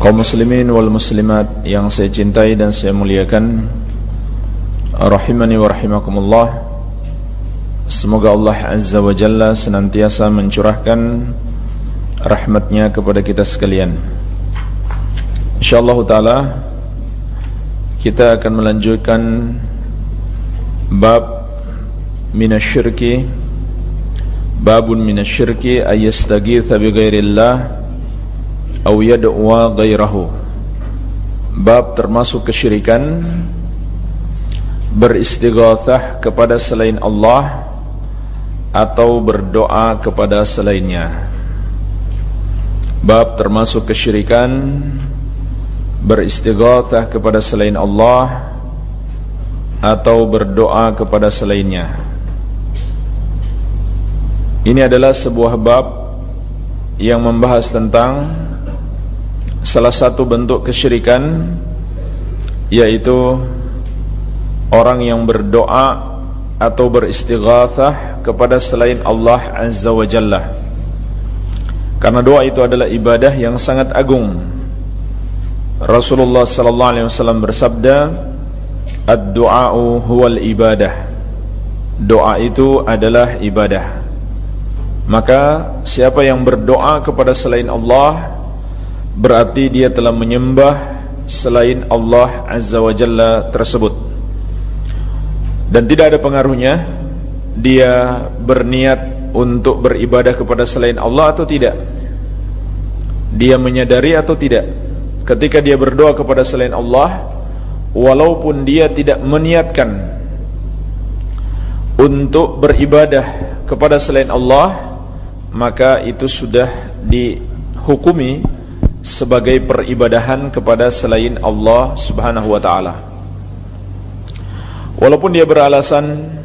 Kaum muslimin wal muslimat yang saya cintai dan saya muliakan rahimani wa rahimakumullah. Semoga Allah azza wa jalla senantiasa mencurahkan rahmatnya kepada kita sekalian. Insyaallah taala kita akan melanjutkan bab minasyirki. Babun minasyirki ayastagitha bi au yad'a ghairahu bab termasuk kesyirikan. Beristighatsah kepada selain Allah atau berdoa kepada selainnya. Bab termasuk kesyirikan. Beristighatsah kepada selain Allah atau berdoa kepada selainnya. Ini adalah sebuah bab yang membahas tentang salah satu bentuk kesyirikan yaitu orang yang berdoa atau beristighatsah kepada selain Allah Azza wa Jalla. Karena doa itu adalah ibadah yang sangat agung. Rasulullah sallallahu alaihi wasallam bersabda, "Ad-du'a'u huwal ibadah." Doa itu adalah ibadah. Maka siapa yang berdoa kepada selain Allah berarti dia telah menyembah selain Allah Azza wa Jalla tersebut. Dan tidak ada pengaruhnya dia berniat untuk beribadah kepada selain Allah atau tidak. Dia menyadari atau tidak. Ketika dia berdoa kepada selain Allah walaupun dia tidak meniatkan untuk beribadah kepada selain Allah maka itu sudah dihukumi sebagai peribadahan kepada selain Allah Subhanahu wa taala. Walaupun dia beralasan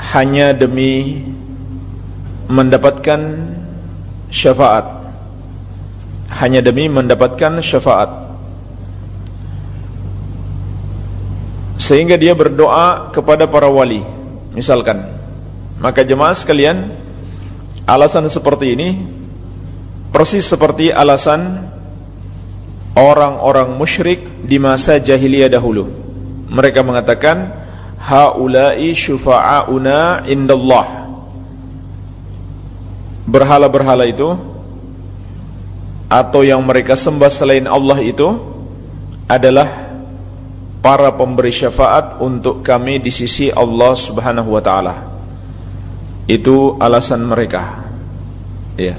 hanya demi mendapatkan syafaat. Hanya demi mendapatkan syafaat. Sehingga dia berdoa kepada para wali, misalkan. Maka jemaah sekalian, alasan seperti ini Persis seperti alasan orang-orang musyrik di masa jahiliyah dahulu. Mereka mengatakan haula'i syufa'auna indallah. Berhala-berhala itu atau yang mereka sembah selain Allah itu adalah para pemberi syafaat untuk kami di sisi Allah Subhanahu wa taala. Itu alasan mereka. Ya.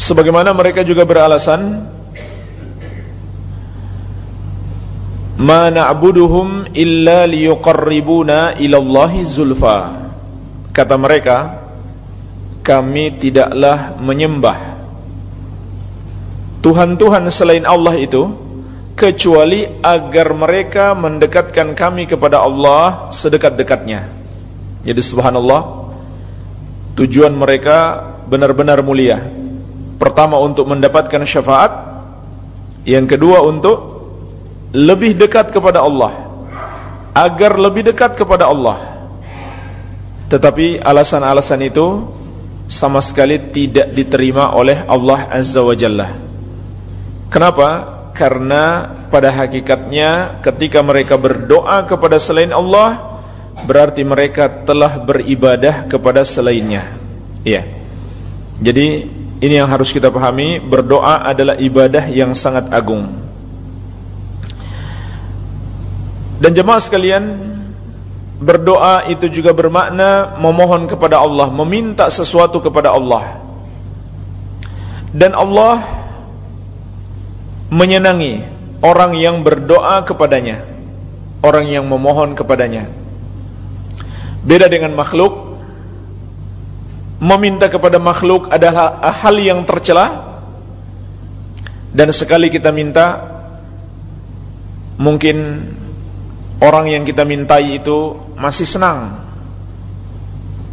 Sebagaimana mereka juga beralasan Ma na'buduhum illa liyuqarribuna ilallahi zulfa. Kata mereka Kami tidaklah menyembah Tuhan-Tuhan selain Allah itu Kecuali agar mereka mendekatkan kami kepada Allah sedekat-dekatnya. Jadi subhanallah Tujuan mereka benar-benar mulia Pertama untuk mendapatkan syafaat Yang kedua untuk Lebih dekat kepada Allah Agar lebih dekat kepada Allah. Tetapi alasan-alasan itu Sama sekali tidak diterima oleh Allah Azza wa Jalla. Kenapa? Karena pada hakikatnya Ketika mereka berdoa kepada selain Allah Berarti mereka telah beribadah kepada selainnya. Iya. Jadi ini yang harus kita pahami, berdoa adalah ibadah yang sangat agung. Dan jemaah sekalian, berdoa itu juga bermakna memohon kepada Allah, meminta sesuatu kepada Allah. Dan Allah menyenangi orang yang berdoa kepadanya, orang yang memohon kepadanya. Beda dengan makhluk meminta kepada makhluk adalah hal yang tercela. Dan sekali kita minta mungkin orang yang kita mintai itu masih senang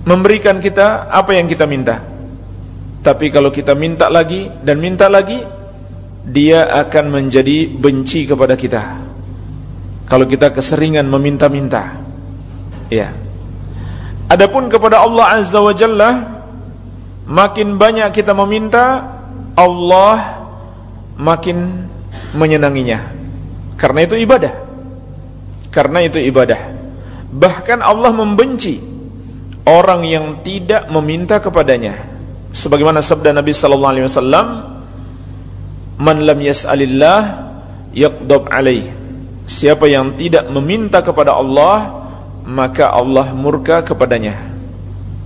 memberikan kita apa yang kita minta. Tapi kalau kita minta lagi dan minta lagi dia akan menjadi benci kepada kita. Kalau kita keseringan meminta-minta. Ya. Adapun kepada Allah Azza wa Jalla Makin banyak kita meminta Allah makin menyenanginya. Karena itu ibadah. Karena itu ibadah. Bahkan Allah membenci Orang yang tidak meminta kepadanya. Sebagaimana sabda Nabi Sallallahu Alaihi Wasallam Man lam yas'alillah Yaqdab alaih. Siapa yang tidak meminta kepada Allah Maka Allah murka kepadanya.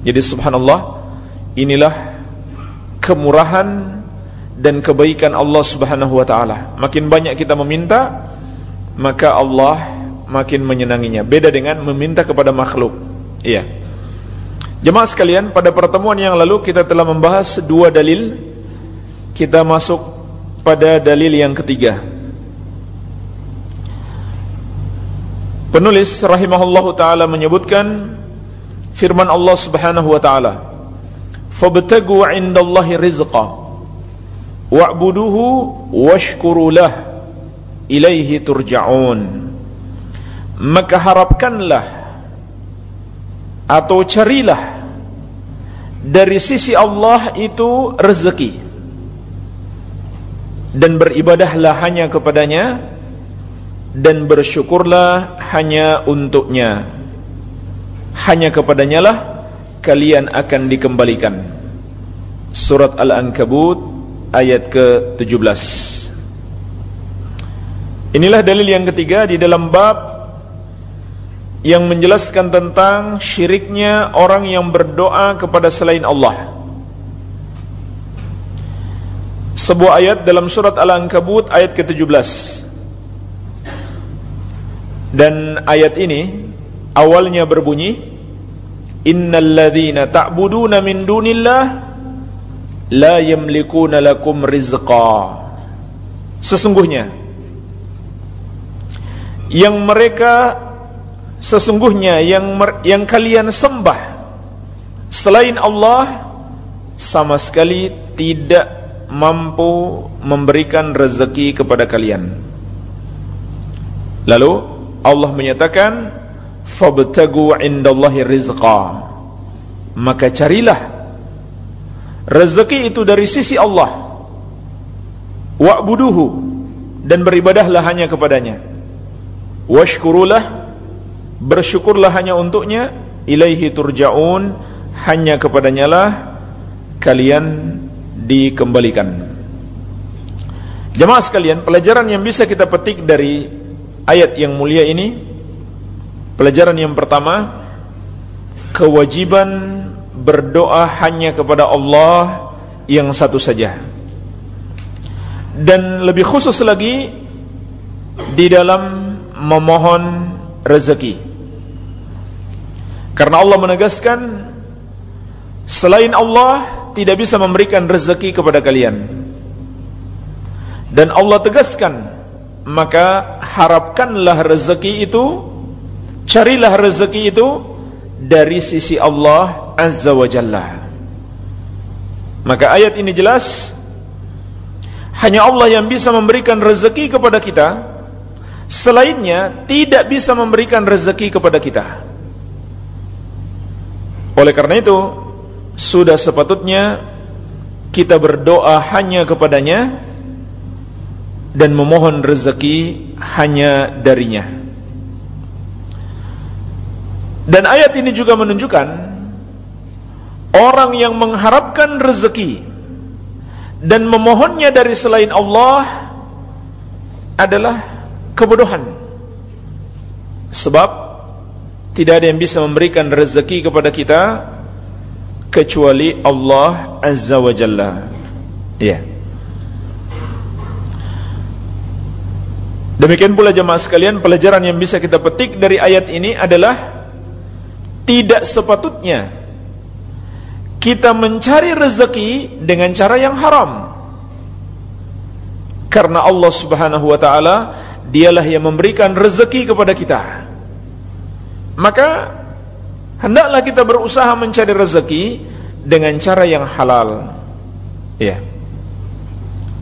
Jadi subhanallah Inilah kemurahan dan kebaikan Allah Subhanahu wa taala. Makin banyak kita meminta, maka Allah makin menyenanginya. Beda dengan meminta kepada makhluk. Iya. Jemaah sekalian, pada pertemuan yang lalu kita telah membahas dua dalil. Kita masuk pada dalil yang ketiga. Penulis rahimahullahu taala menyebutkan firman Allah Subhanahu wa taala fabtagu 'indallahi rizqa wa'buduhu washkuru lah ilaihi turja'un maka harapkanlah atau carilah dari sisi Allah itu rezeki. Dan beribadahlah hanya kepadanya dan bersyukurlah hanya untuknya. Hanya kepadanya lah kalian akan dikembalikan. Surat Al-Ankabut ayat ke-17. Inilah dalil yang ketiga di dalam bab yang menjelaskan tentang syiriknya orang yang berdoa kepada selain Allah. Sebuah ayat dalam surat Al-Ankabut ayat ke-17. Dan ayat ini awalnya berbunyi innal ladzina ta'buduna min dunillah la yamlikuna lakum rizqa. Sesungguhnya yang mereka sesungguhnya yang yang kalian sembah selain Allah sama sekali tidak mampu memberikan rezeki kepada kalian. Lalu Allah menyatakan fabtagu indallahi rizqa maka carilah rezeki itu dari sisi Allah. Wa'buduhu dan beribadahlah hanya kepadanya. Washkurulah bersyukurlah hanya untuknya. Ilaihi turja'un hanya kepadanya lah kalian dikembalikan. Jemaah sekalian, pelajaran yang bisa kita petik dari ayat yang mulia ini Pelajaran yang pertama Kewajiban berdoa hanya kepada Allah yang satu saja. Dan lebih khusus lagi Di dalam memohon rezeki. Karena Allah menegaskan Selain Allah tidak bisa memberikan rezeki kepada kalian. Dan Allah tegaskan Maka harapkanlah rezeki itu Carilah rezeki itu dari sisi Allah Azza wa Jalla. Maka ayat ini jelas hanya Allah yang bisa memberikan rezeki kepada kita. Selainnya tidak bisa memberikan rezeki kepada kita. Oleh karena itu, sudah sepatutnya kita berdoa hanya kepadanya dan memohon rezeki hanya darinya. Dan ayat ini juga menunjukkan orang yang mengharapkan rezeki dan memohonnya dari selain Allah adalah kebodohan. Sebab tidak ada yang bisa memberikan rezeki kepada kita kecuali Allah Azza wa Jalla. Ya. Demikian pula jemaah sekalian, pelajaran yang bisa kita petik dari ayat ini adalah tidak sepatutnya kita mencari rezeki dengan cara yang haram. Karena Allah Subhanahu wa taala dialah yang memberikan rezeki kepada kita. Maka hendaklah kita berusaha mencari rezeki dengan cara yang halal. Ya.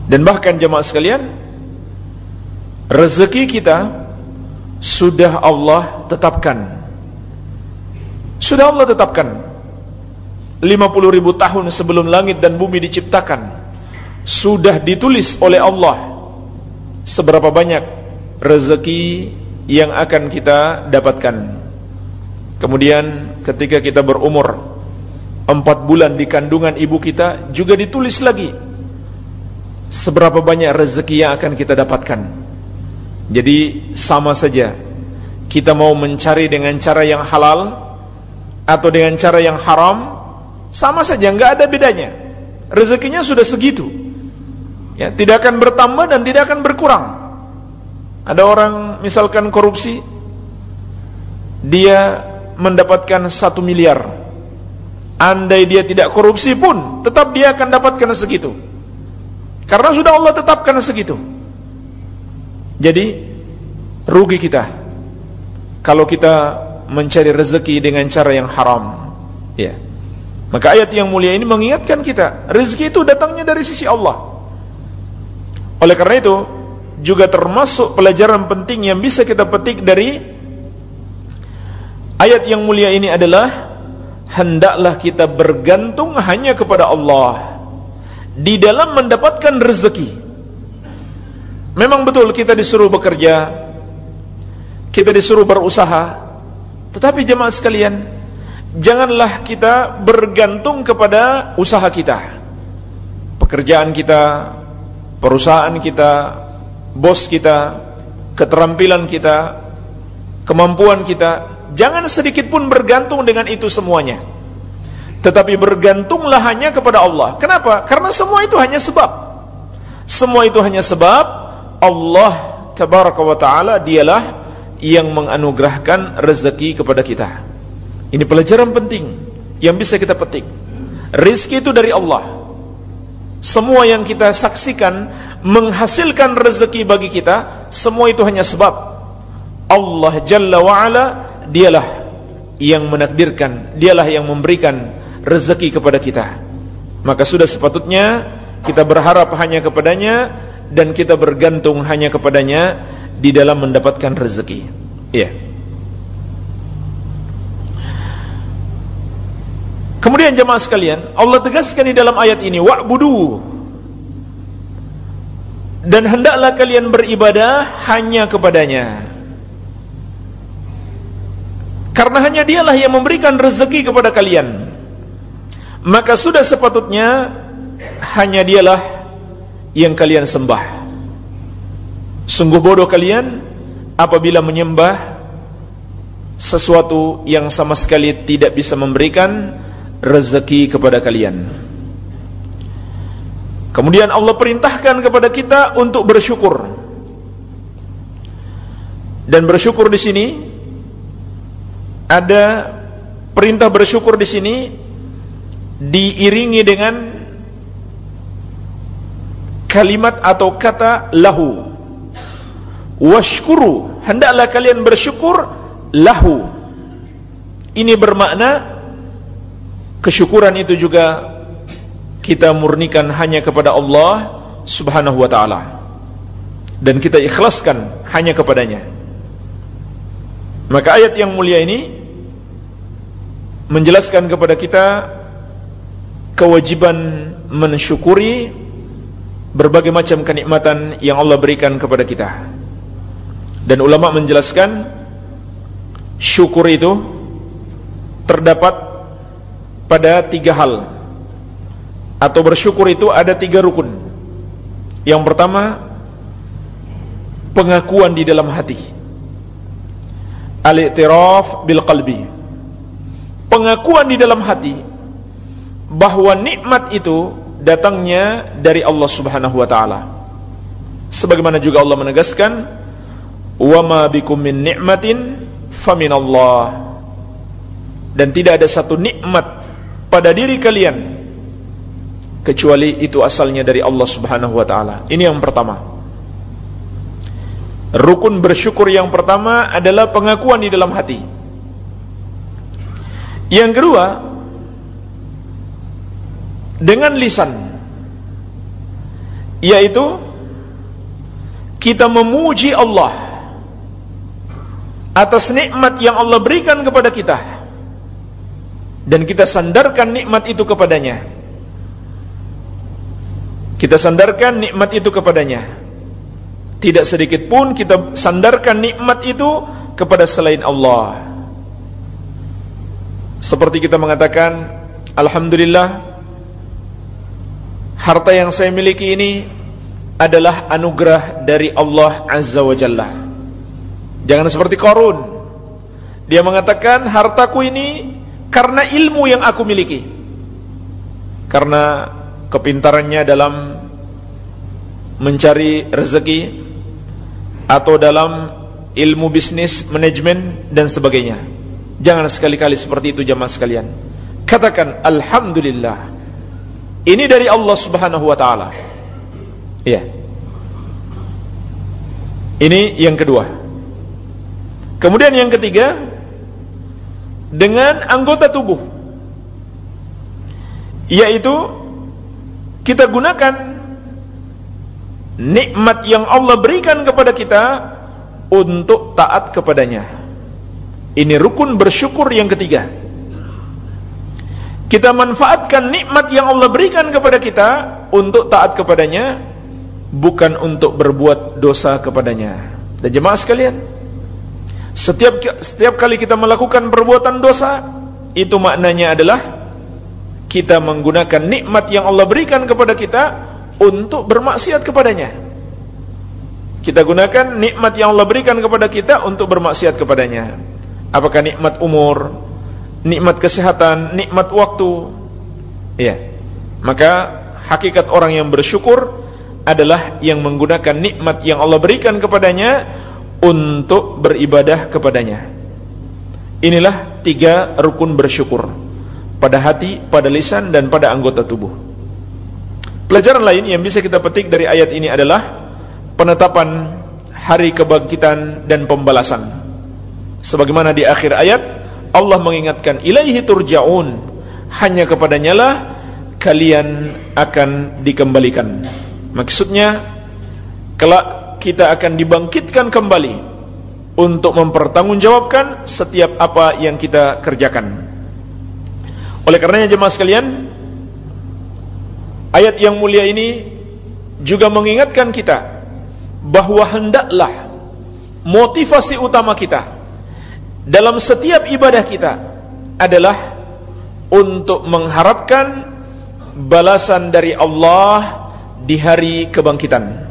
Dan bahkan jemaah sekalian, rezeki kita sudah Allah tetapkan. Sudah Allah tetapkan. 50 ribu tahun sebelum langit dan bumi diciptakan sudah ditulis oleh Allah seberapa banyak rezeki yang akan kita dapatkan. Kemudian ketika kita berumur empat bulan di kandungan ibu kita juga ditulis lagi seberapa banyak rezeki yang akan kita dapatkan. Jadi sama saja kita mau mencari dengan cara yang halal atau dengan cara yang haram sama saja nggak ada bedanya. Rezekinya sudah segitu ya, tidak akan bertambah dan tidak akan berkurang. Ada orang misalkan korupsi, dia mendapatkan satu miliar. Andai dia tidak korupsi pun, tetap dia akan dapatkan segitu. Karena sudah Allah tetapkan segitu. Jadi rugi kita kalau kita mencari rezeki dengan cara yang haram. Ya. Maka ayat yang mulia ini mengingatkan kita, rezeki itu datangnya dari sisi Allah. Oleh karena itu, juga termasuk pelajaran penting yang bisa kita petik dari ayat yang mulia ini adalah hendaklah kita bergantung hanya kepada Allah di dalam mendapatkan rezeki. Memang betul kita disuruh bekerja, kita disuruh berusaha, tetapi jemaah sekalian, janganlah kita bergantung kepada usaha kita. Pekerjaan kita, perusahaan kita, bos kita, keterampilan kita, kemampuan kita, jangan sedikit pun bergantung dengan itu semuanya. Tetapi bergantunglah hanya kepada Allah. Kenapa? Karena semua itu hanya sebab. Semua itu hanya sebab Allah tabaraka wa taala dialah yang menganugerahkan rezeki kepada kita. Ini pelajaran penting yang bisa kita petik. Rizki itu dari Allah. Semua yang kita saksikan menghasilkan rezeki bagi kita, semua itu hanya sebab Allah Jalla wa'ala dialah yang menakdirkan, dialah yang memberikan rezeki kepada kita. Maka sudah sepatutnya kita berharap hanya kepadanya dan kita bergantung hanya kepadanya di dalam mendapatkan rezeki. Iya. Kemudian jemaah sekalian, Allah tegaskan di dalam ayat ini, wa'budu. Dan hendaklah kalian beribadah hanya kepadanya. Karena hanya dialah yang memberikan rezeki kepada kalian. Maka sudah sepatutnya hanya dialah yang kalian sembah. Sungguh bodoh kalian apabila menyembah sesuatu yang sama sekali tidak bisa memberikan rezeki kepada kalian. Kemudian Allah perintahkan kepada kita untuk bersyukur. Dan bersyukur di sini ada perintah bersyukur di sini diiringi dengan kalimat atau kata lahu. Washkuru, hendaklah kalian bersyukur lahu. Ini bermakna kesyukuran itu juga kita murnikan hanya kepada Allah Subhanahu wa taala dan kita ikhlaskan hanya kepadanya. Maka ayat yang mulia ini menjelaskan kepada kita kewajiban mensyukuri berbagai macam kenikmatan yang Allah berikan kepada kita. Dan ulama menjelaskan syukur itu terdapat pada tiga hal. Atau bersyukur itu ada tiga rukun. Yang pertama pengakuan di dalam hati. Al-i'tiraf bil qalbi. Pengakuan di dalam hati bahwa nikmat itu datangnya dari Allah Subhanahu wa taala sebagaimana juga Allah menegaskan wa ma bikum min ni'matin dan tidak ada satu nikmat pada diri kalian kecuali itu asalnya dari Allah Subhanahu wa taala. Ini yang pertama. Rukun bersyukur yang pertama adalah pengakuan di dalam hati. Yang kedua, dengan lisan yaitu kita memuji Allah atas nikmat yang Allah berikan kepada kita dan kita sandarkan nikmat itu kepadanya. Kita sandarkan nikmat itu kepadanya. Tidak sedikit pun kita sandarkan nikmat itu kepada selain Allah. Seperti kita mengatakan Alhamdulillah harta yang saya miliki ini adalah anugerah dari Allah Azza wa Jalla. Jangan seperti Korun. Dia mengatakan hartaku ini karena ilmu yang aku miliki. Karena kepintarannya dalam mencari rezeki atau dalam ilmu bisnis, manajemen dan sebagainya. Jangan sekali-kali seperti itu jamaah sekalian. Katakan alhamdulillah ini dari Allah Subhanahu wa taala. Iya. Ini yang kedua. Kemudian yang ketiga dengan anggota tubuh yaitu kita gunakan nikmat yang Allah berikan kepada kita untuk taat kepadanya. Ini rukun bersyukur yang ketiga kita manfaatkan nikmat yang Allah berikan kepada kita untuk taat kepadanya bukan untuk berbuat dosa kepadanya. Dan jemaah sekalian setiap setiap kali kita melakukan perbuatan dosa itu maknanya adalah kita menggunakan nikmat yang Allah berikan kepada kita untuk bermaksiat kepadanya. Kita gunakan nikmat yang Allah berikan kepada kita untuk bermaksiat kepadanya. Apakah nikmat umur nikmat kesehatan, nikmat waktu. Ya. Maka hakikat orang yang bersyukur adalah yang menggunakan nikmat yang Allah berikan kepadanya untuk beribadah kepadanya. Inilah tiga rukun bersyukur pada hati, pada lisan dan pada anggota tubuh. Pelajaran lain yang bisa kita petik dari ayat ini adalah penetapan hari kebangkitan dan pembalasan. Sebagaimana di akhir ayat Allah mengingatkan ilaihi turja'un. Hanya kepadanya lah kalian akan dikembalikan. Maksudnya kelak kita akan dibangkitkan kembali untuk mempertanggungjawabkan setiap apa yang kita kerjakan. Oleh karenanya jemaah sekalian ayat yang mulia ini juga mengingatkan kita bahwa hendaklah motivasi utama kita dalam setiap ibadah kita adalah untuk mengharapkan balasan dari Allah di hari kebangkitan.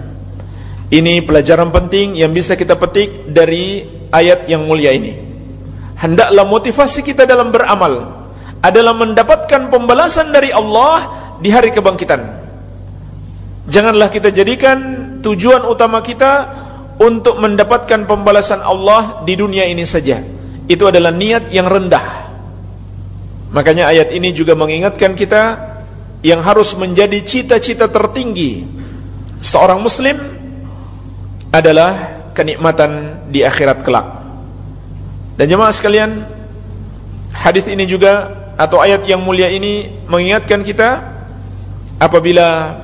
Ini pelajaran penting yang bisa kita petik dari ayat yang mulia ini. Hendaklah motivasi kita dalam beramal adalah mendapatkan pembalasan dari Allah di hari kebangkitan. Janganlah kita jadikan tujuan utama kita untuk mendapatkan pembalasan Allah di dunia ini saja itu adalah niat yang rendah. Makanya ayat ini juga mengingatkan kita yang harus menjadi cita-cita tertinggi seorang muslim adalah kenikmatan di akhirat kelak. Dan jemaah sekalian, hadis ini juga atau ayat yang mulia ini mengingatkan kita apabila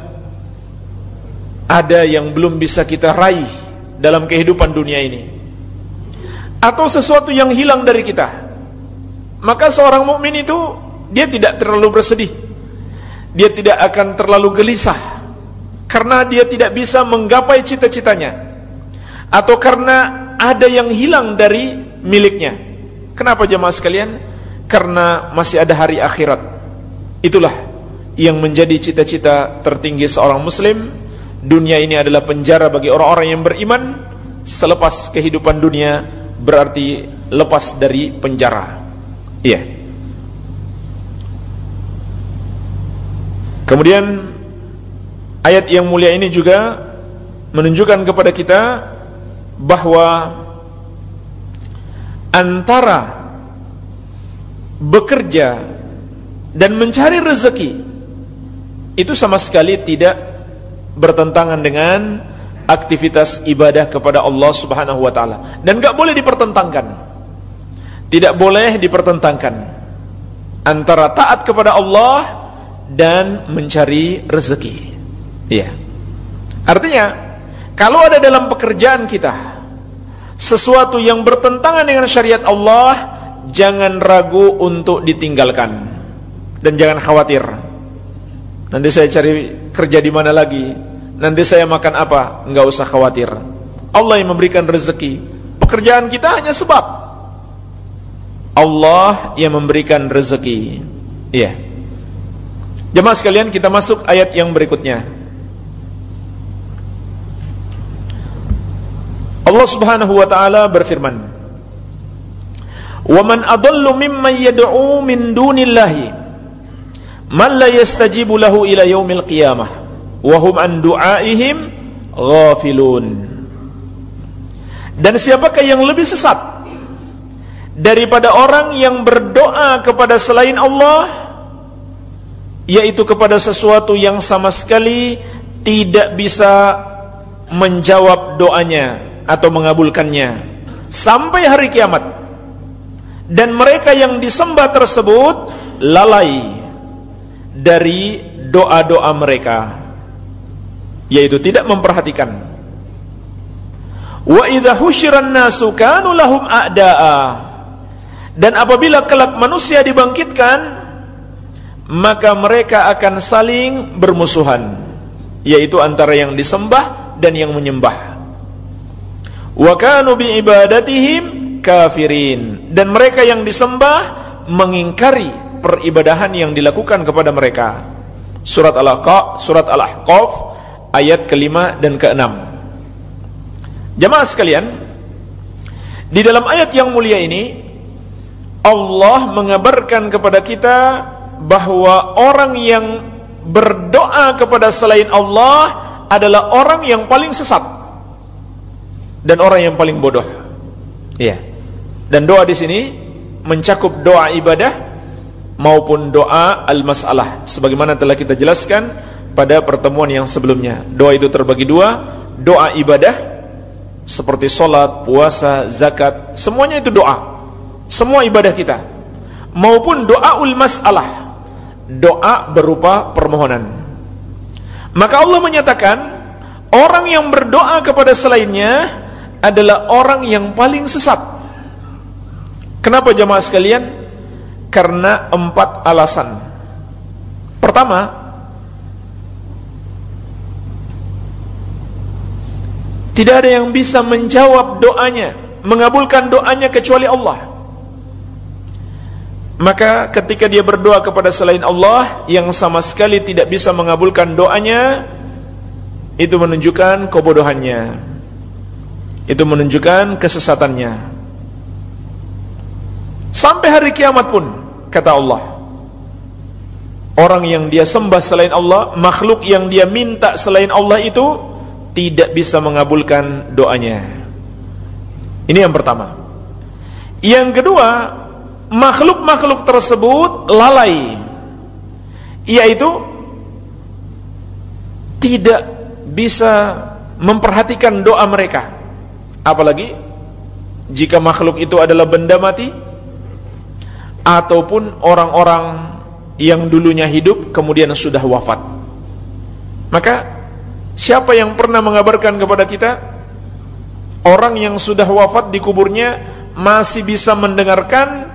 ada yang belum bisa kita raih dalam kehidupan dunia ini atau sesuatu yang hilang dari kita maka seorang mukmin itu dia tidak terlalu bersedih. Dia tidak akan terlalu gelisah karena dia tidak bisa menggapai cita-citanya atau karena ada yang hilang dari miliknya. Kenapa jemaah sekalian? Karena masih ada hari akhirat. Itulah yang menjadi cita-cita tertinggi seorang muslim. Dunia ini adalah penjara bagi orang-orang yang beriman selepas kehidupan dunia berarti lepas dari penjara. Iya. Kemudian ayat yang mulia ini juga menunjukkan kepada kita bahwa antara bekerja dan mencari rezeki itu sama sekali tidak bertentangan dengan aktivitas ibadah kepada Allah Subhanahu wa taala dan enggak boleh dipertentangkan. Tidak boleh dipertentangkan antara taat kepada Allah dan mencari rezeki. Iya. Artinya, kalau ada dalam pekerjaan kita sesuatu yang bertentangan dengan syariat Allah, jangan ragu untuk ditinggalkan dan jangan khawatir. Nanti saya cari kerja di mana lagi? Nanti saya makan apa? Enggak usah khawatir. Allah yang memberikan rezeki. Pekerjaan kita hanya sebab. Allah yang memberikan rezeki. Iya. Jemaah sekalian, kita masuk ayat yang berikutnya. Allah Subhanahu wa taala berfirman, "Wa man adallu mimman yad'u min dunillahi man la yastajibu ila yaumil qiyamah wa hum an du'aihim ghafilun. Dan siapakah yang lebih sesat? Daripada orang yang berdoa kepada selain Allah yaitu kepada sesuatu yang sama sekali tidak bisa menjawab doanya atau mengabulkannya. Sampai hari kiamat. Dan mereka yang disembah tersebut lalai dari doa-doa mereka yaitu tidak memperhatikan. Wa idza husyiran nasu kanu lahum a'daa. Dan apabila kelak manusia dibangkitkan maka mereka akan saling bermusuhan yaitu antara yang disembah dan yang menyembah. Wa kanu bi ibadatihim kafirin. Dan mereka yang disembah mengingkari peribadahan yang dilakukan kepada mereka. Surat Al-Ahqaf, surat Al-Ahqaf ayat kelima dan keenam. Jemaah sekalian, di dalam ayat yang mulia ini Allah mengabarkan kepada kita bahwa orang yang berdoa kepada selain Allah adalah orang yang paling sesat dan orang yang paling bodoh. Iya. Dan doa di sini mencakup doa ibadah maupun doa al-masalah sebagaimana telah kita jelaskan pada pertemuan yang sebelumnya. Doa itu terbagi dua, doa ibadah seperti solat, puasa, zakat, semuanya itu doa. Semua ibadah kita. Maupun doa ul masalah, doa berupa permohonan. Maka Allah menyatakan orang yang berdoa kepada selainnya adalah orang yang paling sesat. Kenapa jemaah sekalian? karena empat alasan. Pertama, tidak ada yang bisa menjawab doanya, mengabulkan doanya kecuali Allah. Maka ketika dia berdoa kepada selain Allah yang sama sekali tidak bisa mengabulkan doanya, itu menunjukkan kebodohannya. Itu menunjukkan kesesatannya. Sampai hari kiamat pun kata Allah Orang yang dia sembah selain Allah Makhluk yang dia minta selain Allah itu Tidak bisa mengabulkan doanya. Ini yang pertama. Yang kedua Makhluk-makhluk tersebut lalai Yaitu Tidak bisa memperhatikan doa mereka. Apalagi Jika makhluk itu adalah benda mati ataupun orang-orang yang dulunya hidup kemudian sudah wafat. Maka siapa yang pernah mengabarkan kepada kita orang yang sudah wafat di kuburnya masih bisa mendengarkan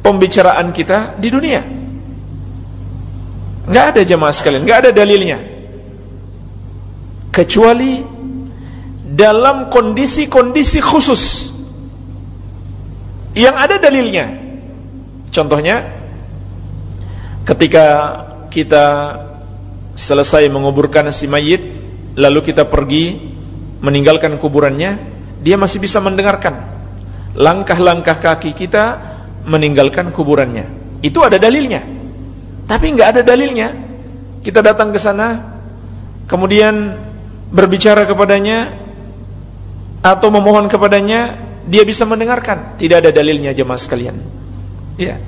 pembicaraan kita di dunia? Enggak ada jemaah sekalian, enggak ada dalilnya. Kecuali dalam kondisi-kondisi khusus yang ada dalilnya. Contohnya ketika kita selesai menguburkan si mayit lalu kita pergi meninggalkan kuburannya, dia masih bisa mendengarkan langkah-langkah kaki kita meninggalkan kuburannya. Itu ada dalilnya. Tapi enggak ada dalilnya. Kita datang ke sana kemudian berbicara kepadanya atau memohon kepadanya, dia bisa mendengarkan. Tidak ada dalilnya jemaah sekalian. Ya.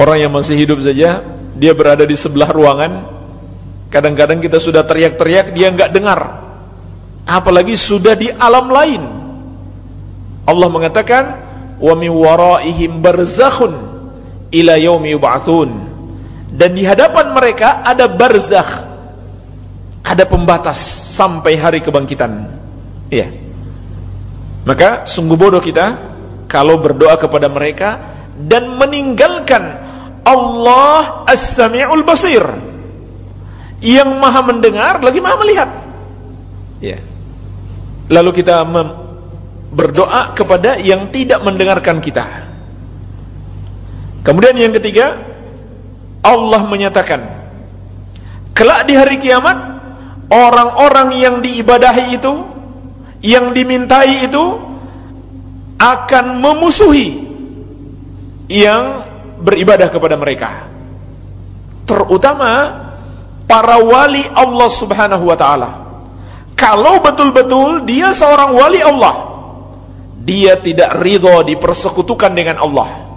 Orang yang masih hidup saja, dia berada di sebelah ruangan, kadang-kadang kita sudah teriak-teriak, dia nggak dengar. Apalagi sudah di alam lain. Allah mengatakan, "Wa min waraihim barzakhun ila yaumi yub'atsun." Dan di hadapan mereka ada barzakh. Ada pembatas sampai hari kebangkitan. Iya. Maka sungguh bodoh kita kalau berdoa kepada mereka dan meninggalkan Allah As-Sami'ul Basir. Yang maha mendengar lagi maha melihat. Ya. Lalu kita berdoa kepada yang tidak mendengarkan kita. Kemudian yang ketiga Allah menyatakan kelak di hari kiamat orang-orang yang diibadahi itu yang dimintai itu akan memusuhi yang beribadah kepada mereka. Terutama para wali Allah Subhanahu wa taala. Kalau betul-betul dia seorang wali Allah dia tidak ridho dipersekutukan dengan Allah.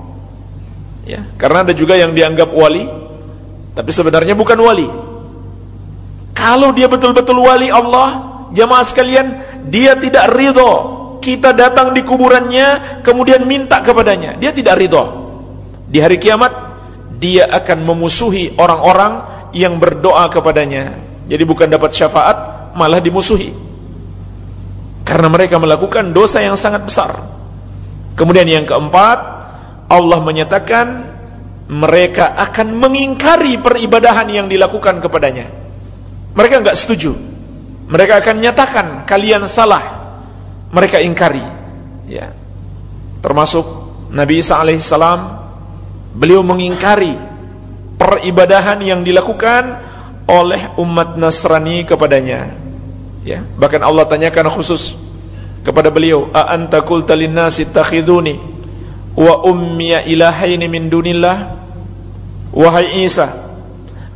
Ya karena ada juga yang dianggap wali tapi sebenarnya bukan wali. Kalau dia betul-betul wali Allah jamaah sekalian dia tidak ridho. Kita datang di kuburannya kemudian minta kepadanya. Dia tidak ridho di hari kiamat dia akan memusuhi orang-orang yang berdoa kepadanya. Jadi bukan dapat syafaat, malah dimusuhi. Karena mereka melakukan dosa yang sangat besar. Kemudian yang keempat, Allah menyatakan mereka akan mengingkari peribadahan yang dilakukan kepadanya. Mereka enggak setuju. Mereka akan nyatakan kalian salah. Mereka ingkari. Ya. Termasuk Nabi Isa alaihissalam Beliau mengingkari peribadahan yang dilakukan oleh umat Nasrani kepadanya. Ya, bahkan Allah tanyakan khusus kepada beliau, "A anta qulta lin-nasi wa ummiya ilahaini min dunillah?" Wahai Isa,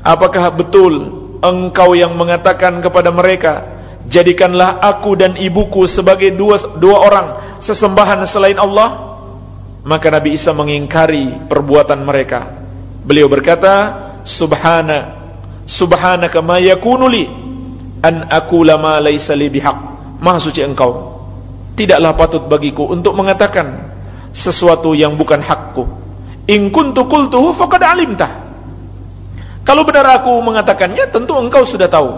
apakah betul engkau yang mengatakan kepada mereka, "Jadikanlah aku dan ibuku sebagai dua dua orang sesembahan selain Allah?" Maka Nabi Isa mengingkari perbuatan mereka. Beliau berkata, Subhana, Subhanaka ma yakunu li an aqula ma laysa li bihaq. Maha suci engkau. Tidaklah patut bagiku untuk mengatakan sesuatu yang bukan hakku. In kuntu qultuhu faqad alimtah. Kalau benar aku mengatakannya, tentu engkau sudah tahu.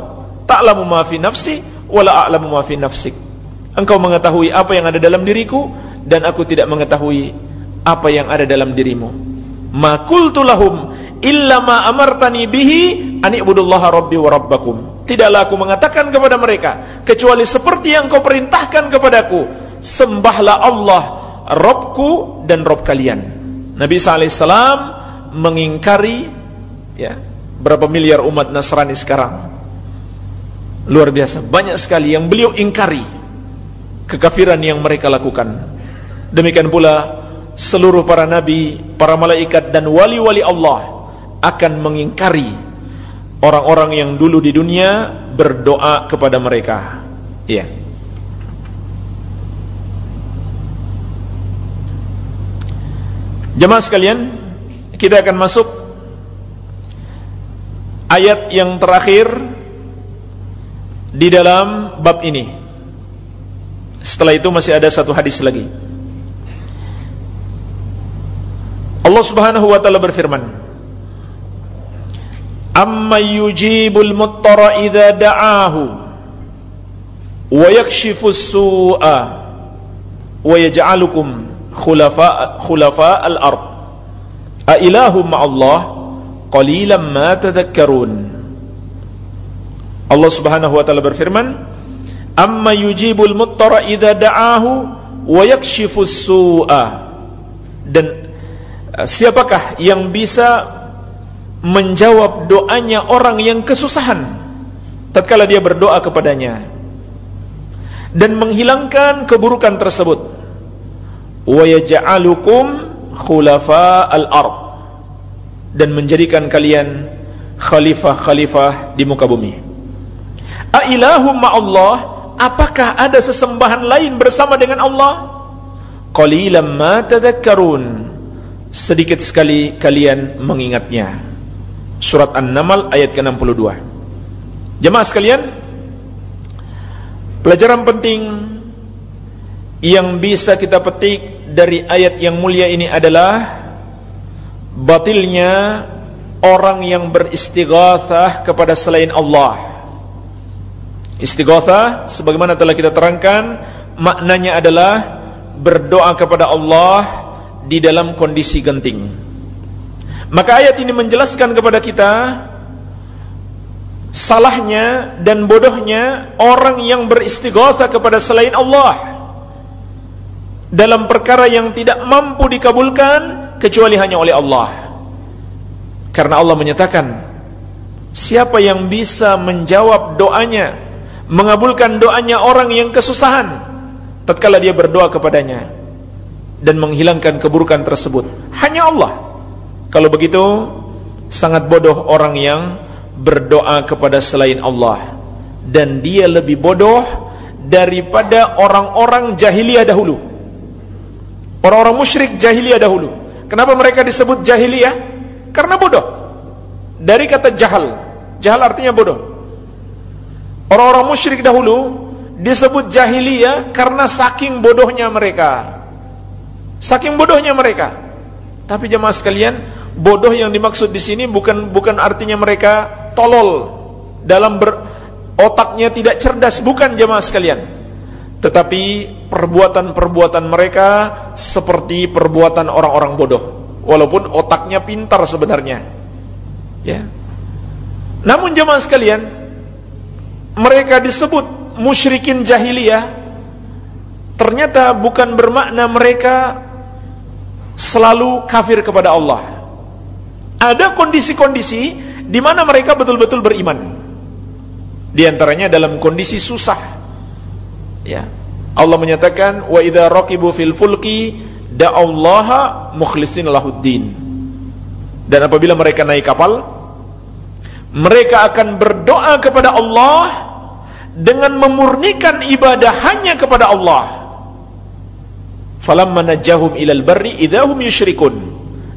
Ta'lamu ma fi nafsi wala a'lamu ma fi nafsik. Engkau mengetahui apa yang ada dalam diriku dan aku tidak mengetahui apa yang ada dalam dirimu. Ma qultu lahum illa ma amartani bihi an ibudullaha rabbi wa rabbakum. Tidaklah aku mengatakan kepada mereka kecuali seperti yang kau perintahkan kepadaku sembahlah Allah Robku dan Rob kalian. Nabi SAW mengingkari ya berapa miliar umat Nasrani sekarang. Luar biasa banyak sekali yang beliau ingkari kekafiran yang mereka lakukan. Demikian pula seluruh para nabi, para malaikat dan wali-wali Allah akan mengingkari orang-orang yang dulu di dunia berdoa kepada mereka. Iya. Jemaah sekalian, kita akan masuk ayat yang terakhir di dalam bab ini. Setelah itu masih ada satu hadis lagi. Allah Subhanahu wa taala berfirman Amma yujibul muttara idza da'ahu wa yakshifu as-su'a wa yaj'alukum khulafa khulafa al-ard. A ilahum ma'allah qalilan ma tadhakkarun. Allah Subhanahu wa taala berfirman Amma yujibul muttara idza da'ahu wa yakshifu as-su'a dan siapakah yang bisa menjawab doanya orang yang kesusahan tatkala dia berdoa kepadanya dan menghilangkan keburukan tersebut? Wa yaj'alukum khulafa al-ard. Dan menjadikan kalian khalifah-khalifah di muka bumi. A ilahum Allah apakah ada sesembahan lain bersama dengan Allah? Qalilan ma tadhakkarun sedikit sekali kalian mengingatnya. Surat An-Naml ayat ke-62. Jemaah sekalian, pelajaran penting yang bisa kita petik dari ayat yang mulia ini adalah batilnya orang yang beristighatsah kepada selain Allah. Istighatsah sebagaimana telah kita terangkan maknanya adalah berdoa kepada Allah di dalam kondisi genting. Maka ayat ini menjelaskan kepada kita salahnya dan bodohnya orang yang beristighatsah kepada selain Allah dalam perkara yang tidak mampu dikabulkan kecuali hanya oleh Allah. Karena Allah menyatakan, siapa yang bisa menjawab doanya mengabulkan doanya orang yang kesusahan tatkala dia berdoa kepadanya dan menghilangkan keburukan tersebut. Hanya Allah. Kalau begitu sangat bodoh orang yang berdoa kepada selain Allah. Dan dia lebih bodoh daripada orang-orang jahiliyah dahulu. Orang-orang musyrik jahiliyah dahulu. Kenapa mereka disebut jahiliyah? Karena bodoh. Dari kata jahal. Jahal artinya bodoh. Orang-orang musyrik dahulu disebut jahiliyah karena saking bodohnya mereka. Saking bodohnya mereka. Tapi jemaah sekalian, bodoh yang dimaksud di sini bukan bukan artinya mereka tolol dalam ber, otaknya tidak cerdas, bukan jemaah sekalian. Tetapi perbuatan-perbuatan mereka seperti perbuatan orang-orang bodoh, walaupun otaknya pintar sebenarnya. Ya. Namun jemaah sekalian, mereka disebut musyrikin jahiliyah ternyata bukan bermakna mereka selalu kafir kepada Allah. Ada kondisi-kondisi di mana mereka betul-betul beriman. Di antaranya dalam kondisi susah. Ya. Allah menyatakan wa idza raqibu fil fulki da'allaha mukhlishin lahuddin. Dan apabila mereka naik kapal, mereka akan berdoa kepada Allah dengan memurnikan ibadah hanya kepada Allah. Falamma najahum ilal barri idahum yusyrikun.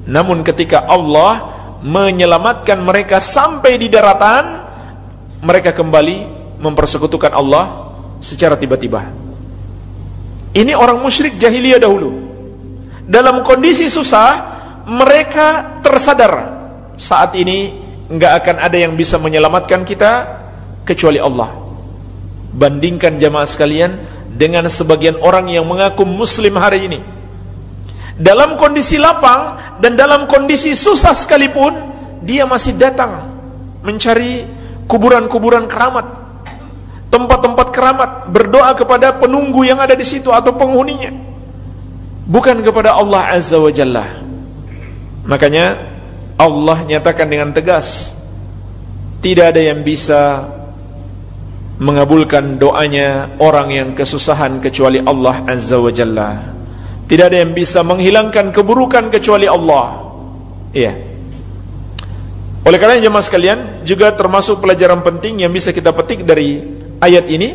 Namun ketika Allah menyelamatkan mereka sampai di daratan, mereka kembali mempersekutukan Allah secara tiba-tiba. Ini orang musyrik jahiliyah dahulu. Dalam kondisi susah, mereka tersadar saat ini enggak akan ada yang bisa menyelamatkan kita kecuali Allah. Bandingkan jamaah sekalian dengan sebagian orang yang mengaku muslim hari ini. Dalam kondisi lapang dan dalam kondisi susah sekalipun, dia masih datang mencari kuburan-kuburan keramat, tempat-tempat keramat, berdoa kepada penunggu yang ada di situ atau penghuninya. Bukan kepada Allah Azza wa Jalla. Makanya Allah nyatakan dengan tegas, tidak ada yang bisa mengabulkan doanya orang yang kesusahan kecuali Allah Azza wa Jalla. Tidak ada yang bisa menghilangkan keburukan kecuali Allah. Iya. Oleh karena jemaah sekalian, juga termasuk pelajaran penting yang bisa kita petik dari ayat ini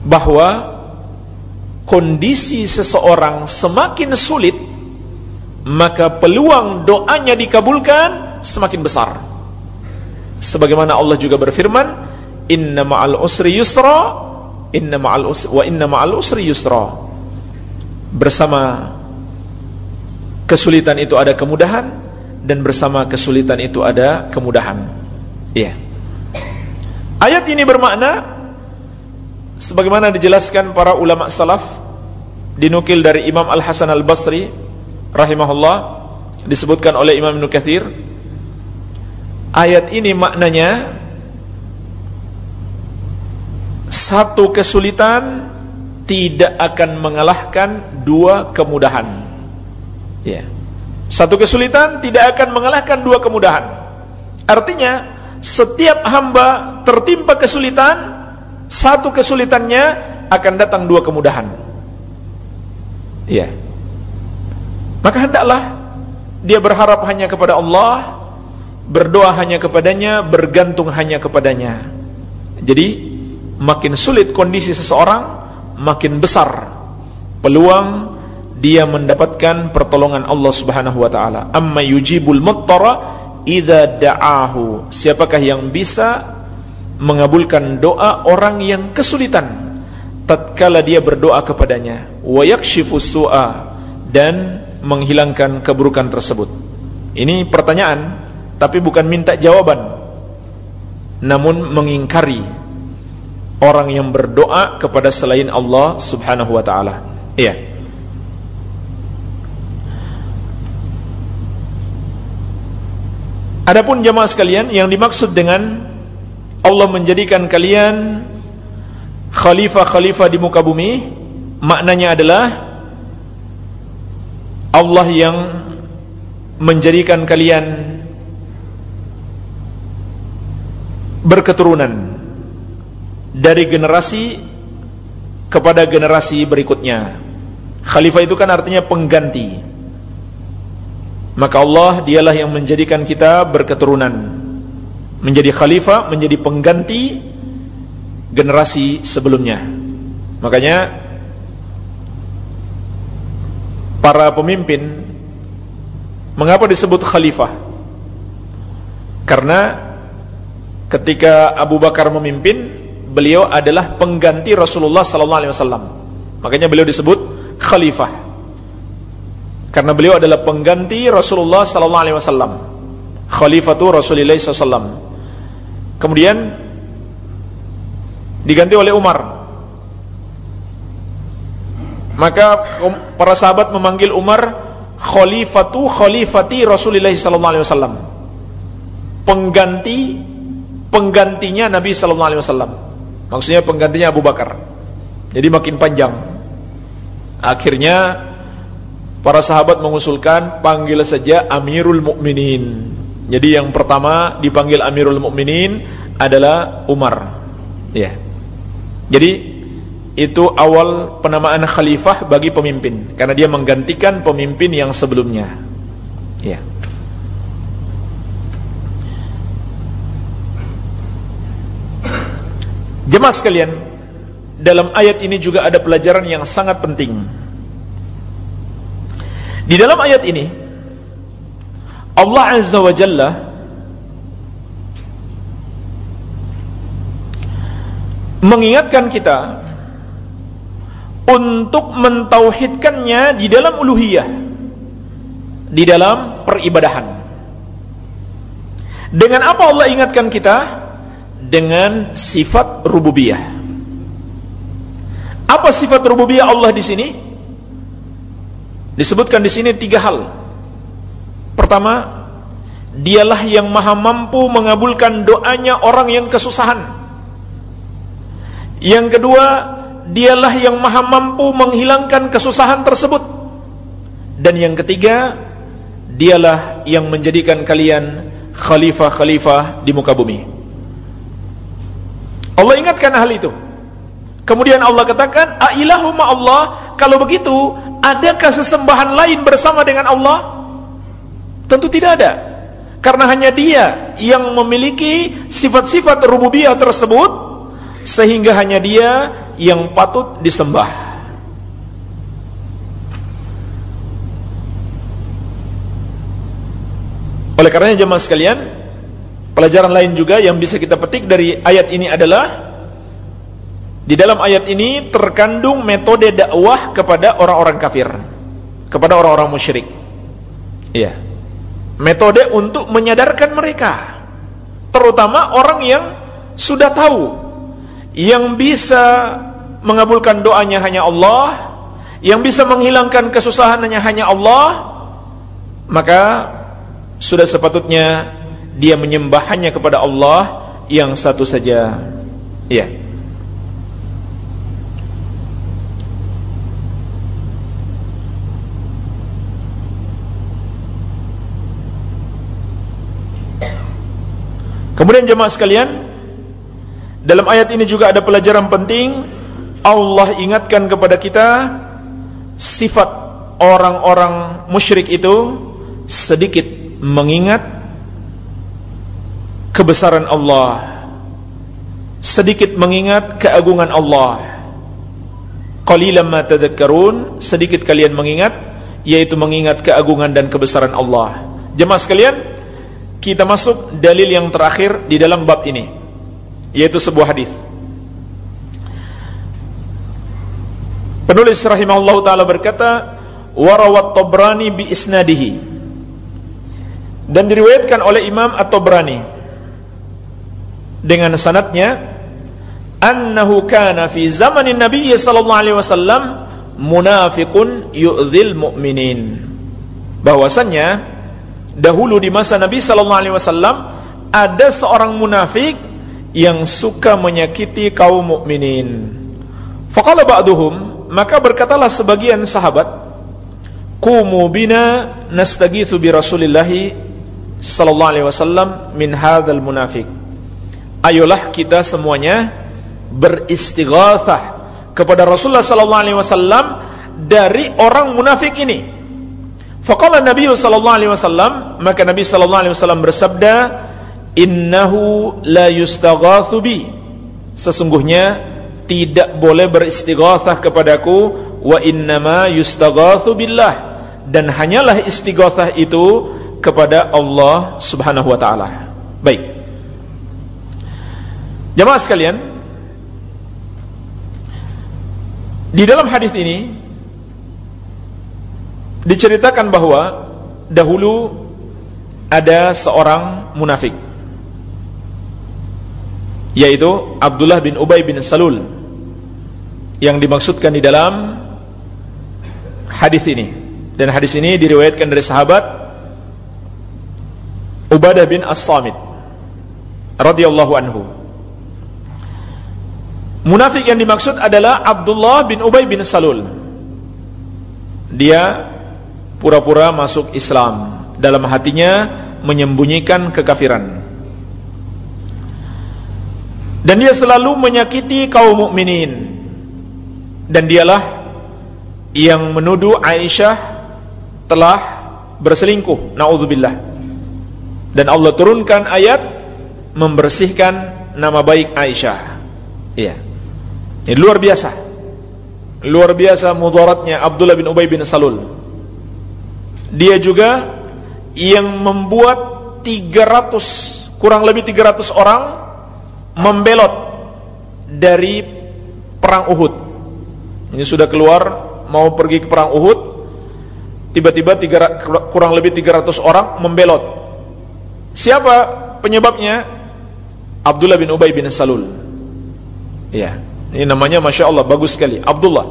bahwa kondisi seseorang semakin sulit maka peluang doanya dikabulkan semakin besar. Sebagaimana Allah juga berfirman, inna ma'al usri yusra inna ma'al usri wa inna ma'al usri yusra. Bersama kesulitan itu ada kemudahan dan bersama kesulitan itu ada kemudahan. Iya. Ayat ini bermakna sebagaimana dijelaskan para ulama salaf dinukil dari Imam Al-Hasan Al-Basri rahimahullah disebutkan oleh Imam Ibnu Katsir ayat ini maknanya satu kesulitan tidak akan mengalahkan dua kemudahan. Ya. Satu kesulitan tidak akan mengalahkan dua kemudahan. Artinya, setiap hamba tertimpa kesulitan, satu kesulitannya akan datang dua kemudahan. Ya. Maka hendaklah dia berharap hanya kepada Allah, berdoa hanya kepadanya, bergantung hanya kepadanya. Jadi makin sulit kondisi seseorang, makin besar peluang dia mendapatkan pertolongan Allah Subhanahu wa taala. Amma yujibul muttara idza da'ahu. Siapakah yang bisa mengabulkan doa orang yang kesulitan tatkala dia berdoa kepadanya wa yakshifu su'a dan menghilangkan keburukan tersebut. Ini pertanyaan tapi bukan minta jawaban. Namun mengingkari orang yang berdoa kepada selain Allah Subhanahu wa taala. Iya. Adapun jemaah sekalian yang dimaksud dengan Allah menjadikan kalian khalifah-khalifah di muka bumi maknanya adalah Allah yang menjadikan kalian berketurunan dari generasi kepada generasi berikutnya. Khalifah itu kan artinya pengganti. Maka Allah dialah yang menjadikan kita berketurunan Menjadi khalifah, menjadi pengganti generasi sebelumnya Makanya Para pemimpin Mengapa disebut khalifah? Karena Ketika Abu Bakar memimpin Beliau adalah pengganti Rasulullah SAW Makanya beliau disebut khalifah karena beliau adalah pengganti Rasulullah sallallahu alaihi wasallam. Khalifatu Rasulillah sallallahu Kemudian diganti oleh Umar. Maka para sahabat memanggil Umar khalifatu khalifati Rasulillah sallallahu alaihi wasallam. Pengganti penggantinya Nabi sallallahu alaihi wasallam. Maksudnya penggantinya Abu Bakar. Jadi makin panjang. Akhirnya Para sahabat mengusulkan panggil saja Amirul Mukminin. Jadi yang pertama dipanggil Amirul Mukminin adalah Umar. Ya. Jadi itu awal penamaan khalifah bagi pemimpin karena dia menggantikan pemimpin yang sebelumnya. Ya. Jemaah sekalian, dalam ayat ini juga ada pelajaran yang sangat penting. Di dalam ayat ini Allah Azza wa Jalla mengingatkan kita untuk mentauhidkannya di dalam uluhiyah di dalam peribadahan dengan apa Allah ingatkan kita dengan sifat rububiyah apa sifat rububiyah Allah di sini Disebutkan di sini tiga hal. Pertama, dialah yang maha mampu mengabulkan doanya orang yang kesusahan. Yang kedua, dialah yang maha mampu menghilangkan kesusahan tersebut. Dan yang ketiga, dialah yang menjadikan kalian khalifah-khalifah di muka bumi. Allah ingatkan hal itu. Kemudian Allah katakan, "Ailahu ma Allah?" Kalau begitu, adakah sesembahan lain bersama dengan Allah? Tentu tidak ada. Karena hanya dia yang memiliki sifat-sifat rububiyah tersebut sehingga hanya dia yang patut disembah. Oleh karenanya jemaah sekalian, pelajaran lain juga yang bisa kita petik dari ayat ini adalah di dalam ayat ini terkandung metode dakwah kepada orang-orang kafir, kepada orang-orang musyrik. Iya. Metode untuk menyadarkan mereka, terutama orang yang sudah tahu yang bisa mengabulkan doanya hanya Allah, yang bisa menghilangkan kesusahannya hanya Allah, maka sudah sepatutnya dia menyembah hanya kepada Allah yang satu saja. Iya. Kemudian jemaah sekalian, dalam ayat ini juga ada pelajaran penting. Allah ingatkan kepada kita sifat orang-orang musyrik itu sedikit mengingat kebesaran Allah, sedikit mengingat keagungan Allah. qalilan ma tadhakkarun sedikit kalian mengingat yaitu mengingat keagungan dan kebesaran Allah. Jemaah sekalian kita masuk dalil yang terakhir di dalam bab ini yaitu sebuah hadis. Penulis rahimahullah taala berkata warawat tabrani bi isnadihi. Dan diriwayatkan oleh Imam At-Tabrani dengan sanatnya annahu kana fi zamanin Nabi sallallahu alaihi wasallam munafiqun yu'dzil mu'minin. Bahwasannya dahulu di masa Nabi sallallahu alaihi wasallam ada seorang munafik yang suka menyakiti kaum mukminin. Faqala ba'duhum, maka berkatalah sebagian sahabat, "Qumu bina nastagitsu bi Rasulillah sallallahu alaihi wasallam min hadzal munafiq." Ayolah kita semuanya beristighatsah kepada Rasulullah sallallahu alaihi wasallam dari orang munafik ini. Faqala Nabi sallallahu alaihi wasallam, maka Nabi sallallahu alaihi wasallam bersabda, "Innahu la yustaghatsu bi." Sesungguhnya tidak boleh beristighatsah kepadaku wa innama yustaghatsu billah dan hanyalah istighatsah itu kepada Allah Subhanahu wa taala. Jemaah sekalian, Di dalam hadis ini diceritakan bahwa dahulu ada seorang munafik yaitu Abdullah bin Ubay bin Salul yang dimaksudkan di dalam hadis ini. Dan hadis ini diriwayatkan dari sahabat Ubadah bin As-Samit radhiyallahu anhu Munafik yang dimaksud adalah Abdullah bin Ubay bin Salul. Dia pura-pura masuk Islam, dalam hatinya menyembunyikan kekafiran. Dan dia selalu menyakiti kaum mukminin. Dan dialah yang menuduh Aisyah telah berselingkuh, naudzubillah. Dan Allah turunkan ayat membersihkan nama baik Aisyah. Iya. Ini luar biasa. Luar biasa mudaratnya Abdullah bin Ubay bin Salul. Dia juga yang membuat 300 kurang lebih 300 orang membelot dari perang Uhud. Ini sudah keluar mau pergi ke perang Uhud. Tiba-tiba kurang lebih 300 orang membelot. Siapa penyebabnya? Abdullah bin Ubay bin Salul. Ya. Ini namanya Masya Allah bagus sekali. Abdullah.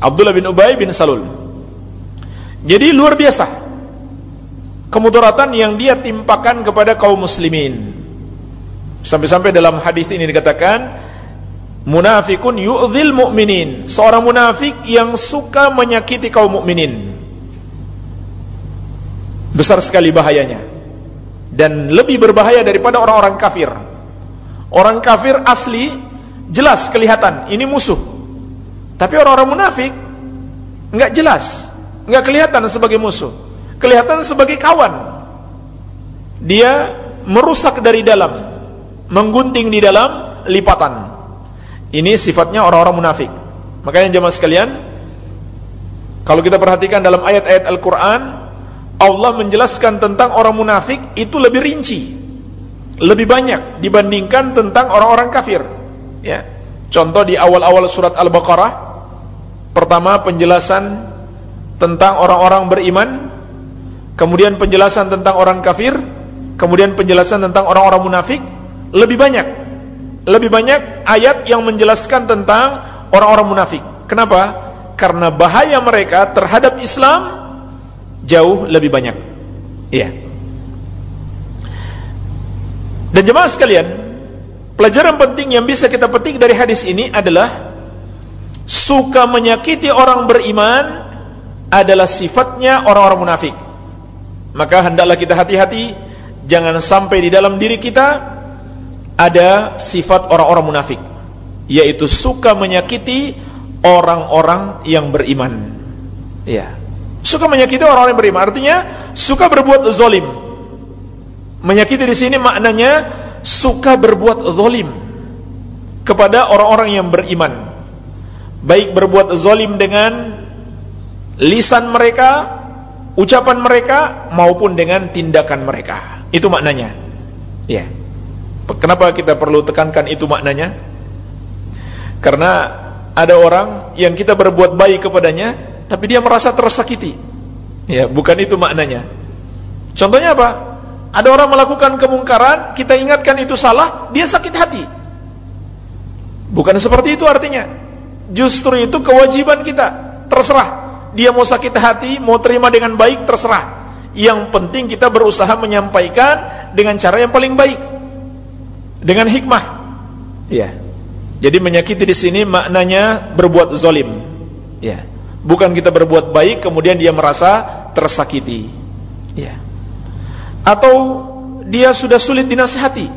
Abdullah bin Ubay bin Salul. Jadi luar biasa. Kemudaratan yang dia timpakan kepada kaum muslimin. Sampai-sampai dalam hadis ini dikatakan Munafikun yu'zil mu'minin. Seorang munafik yang suka menyakiti kaum mukminin. Besar sekali bahayanya. Dan lebih berbahaya daripada orang-orang kafir. Orang kafir asli jelas kelihatan ini musuh. Tapi orang-orang munafik enggak jelas, enggak kelihatan sebagai musuh, kelihatan sebagai kawan. Dia merusak dari dalam, menggunting di dalam lipatan. Ini sifatnya orang-orang munafik. Makanya jemaah sekalian, kalau kita perhatikan dalam ayat-ayat Al-Qur'an, Allah menjelaskan tentang orang munafik itu lebih rinci, lebih banyak dibandingkan tentang orang-orang kafir. Ya. Contoh di awal-awal surat Al-Baqarah pertama penjelasan tentang orang-orang beriman, kemudian penjelasan tentang orang kafir, kemudian penjelasan tentang orang-orang munafik, lebih banyak. Lebih banyak ayat yang menjelaskan tentang orang-orang munafik. Kenapa? Karena bahaya mereka terhadap Islam jauh lebih banyak. Iya. Dan jemaah sekalian, Pelajaran penting yang bisa kita petik dari hadis ini adalah suka menyakiti orang beriman adalah sifatnya orang-orang munafik. Maka hendaklah kita hati-hati jangan sampai di dalam diri kita ada sifat orang-orang munafik, yaitu suka menyakiti orang-orang yang beriman. Ya. Suka menyakiti orang-orang yang beriman artinya suka berbuat zalim. Menyakiti di sini maknanya suka berbuat zalim kepada orang-orang yang beriman. baik berbuat zalim dengan lisan mereka, ucapan mereka maupun dengan tindakan mereka. Itu maknanya. Ya. Kenapa kita perlu tekankan itu maknanya? Karena ada orang yang kita berbuat baik kepadanya tapi dia merasa tersakiti. Ya, bukan itu maknanya. Contohnya apa? Ada orang melakukan kemungkaran, kita ingatkan itu salah, dia sakit hati. Bukan seperti itu artinya. Justru itu kewajiban kita. Terserah dia mau sakit hati, mau terima dengan baik, terserah. Yang penting kita berusaha menyampaikan dengan cara yang paling baik. Dengan hikmah. Ya. Jadi menyakiti di sini maknanya berbuat zalim. Ya. Bukan kita berbuat baik kemudian dia merasa tersakiti. Ya. Atau dia sudah sulit dinasihati.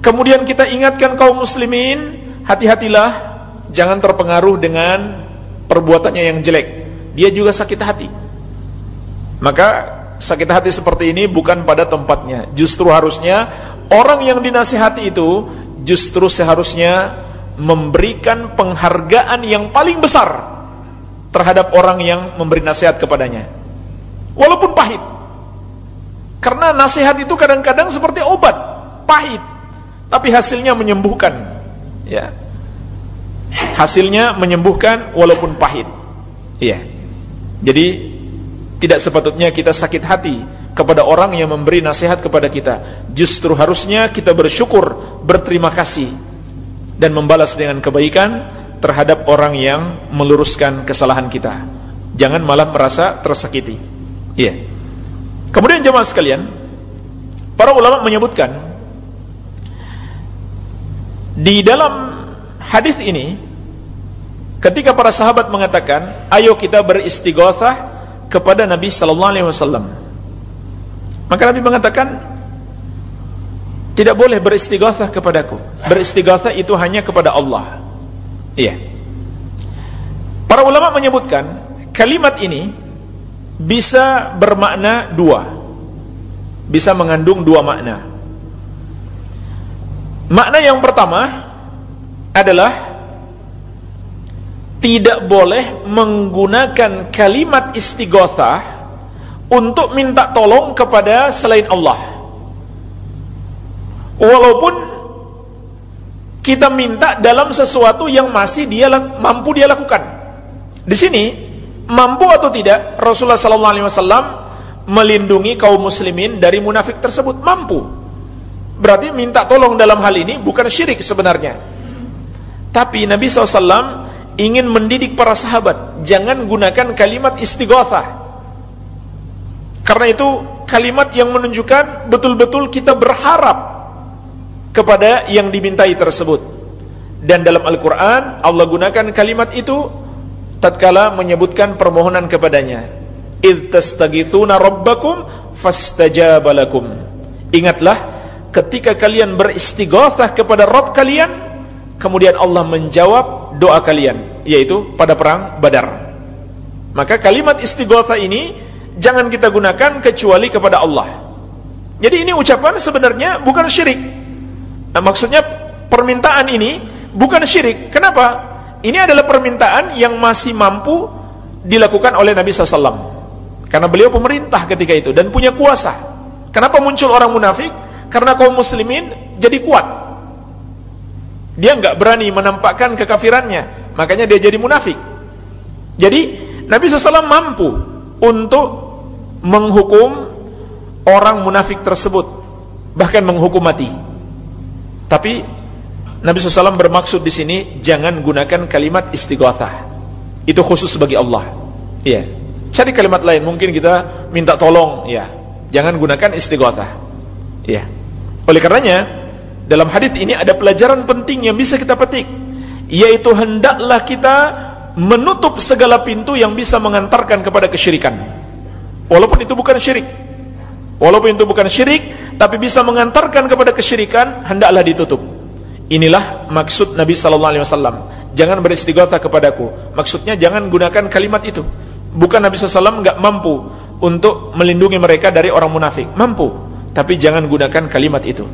Kemudian kita ingatkan kaum muslimin, hati-hatilah jangan terpengaruh dengan perbuatannya yang jelek. Dia juga sakit hati. Maka sakit hati seperti ini bukan pada tempatnya. Justru harusnya orang yang dinasihati itu justru seharusnya memberikan penghargaan yang paling besar terhadap orang yang memberi nasihat kepadanya. Walaupun pahit. Karena nasihat itu kadang-kadang seperti obat, pahit, tapi hasilnya menyembuhkan. Ya hasilnya menyembuhkan walaupun pahit. Iya. Jadi tidak sepatutnya kita sakit hati kepada orang yang memberi nasihat kepada kita. Justru harusnya kita bersyukur, berterima kasih dan membalas dengan kebaikan terhadap orang yang meluruskan kesalahan kita. Jangan malah merasa tersakiti. Iya. Kemudian jemaah sekalian, para ulama menyebutkan di dalam hadis ini ketika para sahabat mengatakan, "Ayo kita beristighatsah kepada Nabi sallallahu alaihi wasallam." Maka Nabi mengatakan, "Tidak boleh beristighatsah kepadaku. Beristighatsah itu hanya kepada Allah." Iya. Para ulama menyebutkan kalimat ini bisa bermakna dua. Bisa mengandung dua makna. Makna yang pertama adalah tidak boleh menggunakan kalimat istighothah untuk minta tolong kepada selain Allah. Walaupun kita minta dalam sesuatu yang masih dia mampu dia lakukan. Di sini mampu atau tidak Rasulullah sallallahu alaihi wasallam melindungi kaum muslimin dari munafik tersebut mampu. Berarti minta tolong dalam hal ini bukan syirik sebenarnya. Tapi Nabi SAW ingin mendidik para sahabat Jangan gunakan kalimat istighothah Karena itu kalimat yang menunjukkan betul-betul kita berharap Kepada yang dimintai tersebut Dan dalam Al-Quran Allah gunakan kalimat itu tatkala menyebutkan permohonan kepadanya id tastagithuna rabbakum fastajabalakum ingatlah ketika kalian beristighatsah kepada Rabb kalian kemudian Allah menjawab doa kalian yaitu pada perang Badar. Maka kalimat istighatsah ini jangan kita gunakan kecuali kepada Allah. Jadi ini ucapan sebenarnya bukan syirik. Nah, maksudnya permintaan ini bukan syirik. Kenapa? Ini adalah permintaan yang masih mampu dilakukan oleh Nabi SAW. Karena beliau pemerintah ketika itu dan punya kuasa. Kenapa muncul orang munafik? Karena kaum muslimin jadi kuat dia nggak berani menampakkan kekafirannya, makanya dia jadi munafik. Jadi Nabi SAW mampu untuk menghukum orang munafik tersebut, bahkan menghukum mati. Tapi Nabi SAW bermaksud di sini jangan gunakan kalimat istighatsah. Itu khusus bagi Allah. Iya. Cari kalimat lain, mungkin kita minta tolong, ya. Jangan gunakan istighatsah. Iya. Oleh karenanya, dalam hadis ini ada pelajaran penting yang bisa kita petik, yaitu hendaklah kita menutup segala pintu yang bisa mengantarkan kepada kesyirikan. Walaupun itu bukan syirik. Walaupun itu bukan syirik, tapi bisa mengantarkan kepada kesyirikan, hendaklah ditutup. Inilah maksud Nabi sallallahu alaihi wasallam. Jangan beristighatsah kepadaku. Maksudnya jangan gunakan kalimat itu. Bukan Nabi SAW enggak mampu untuk melindungi mereka dari orang munafik. Mampu, tapi jangan gunakan kalimat itu.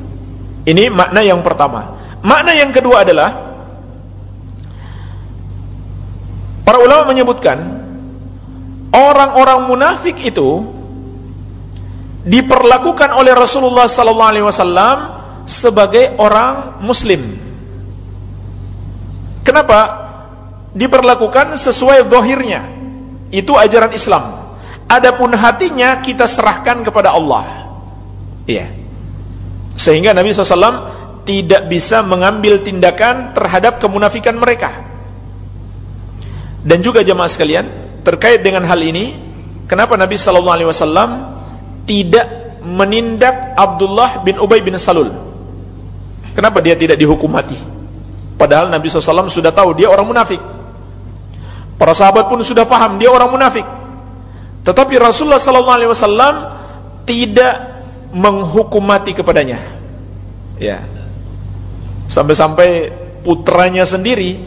Ini makna yang pertama. Makna yang kedua adalah Para ulama menyebutkan orang-orang munafik itu diperlakukan oleh Rasulullah sallallahu alaihi wasallam sebagai orang muslim. Kenapa? Diperlakukan sesuai zahirnya. Itu ajaran Islam. Adapun hatinya kita serahkan kepada Allah. Iya. Sehingga Nabi SAW tidak bisa mengambil tindakan terhadap kemunafikan mereka. Dan juga jemaah sekalian, terkait dengan hal ini, kenapa Nabi wasallam tidak menindak Abdullah bin Ubay bin Salul? Kenapa dia tidak dihukum mati? Padahal Nabi SAW sudah tahu dia orang munafik. Para sahabat pun sudah paham dia orang munafik. Tetapi Rasulullah SAW tidak menghukum mati kepadanya. Ya. Sampai-sampai putranya sendiri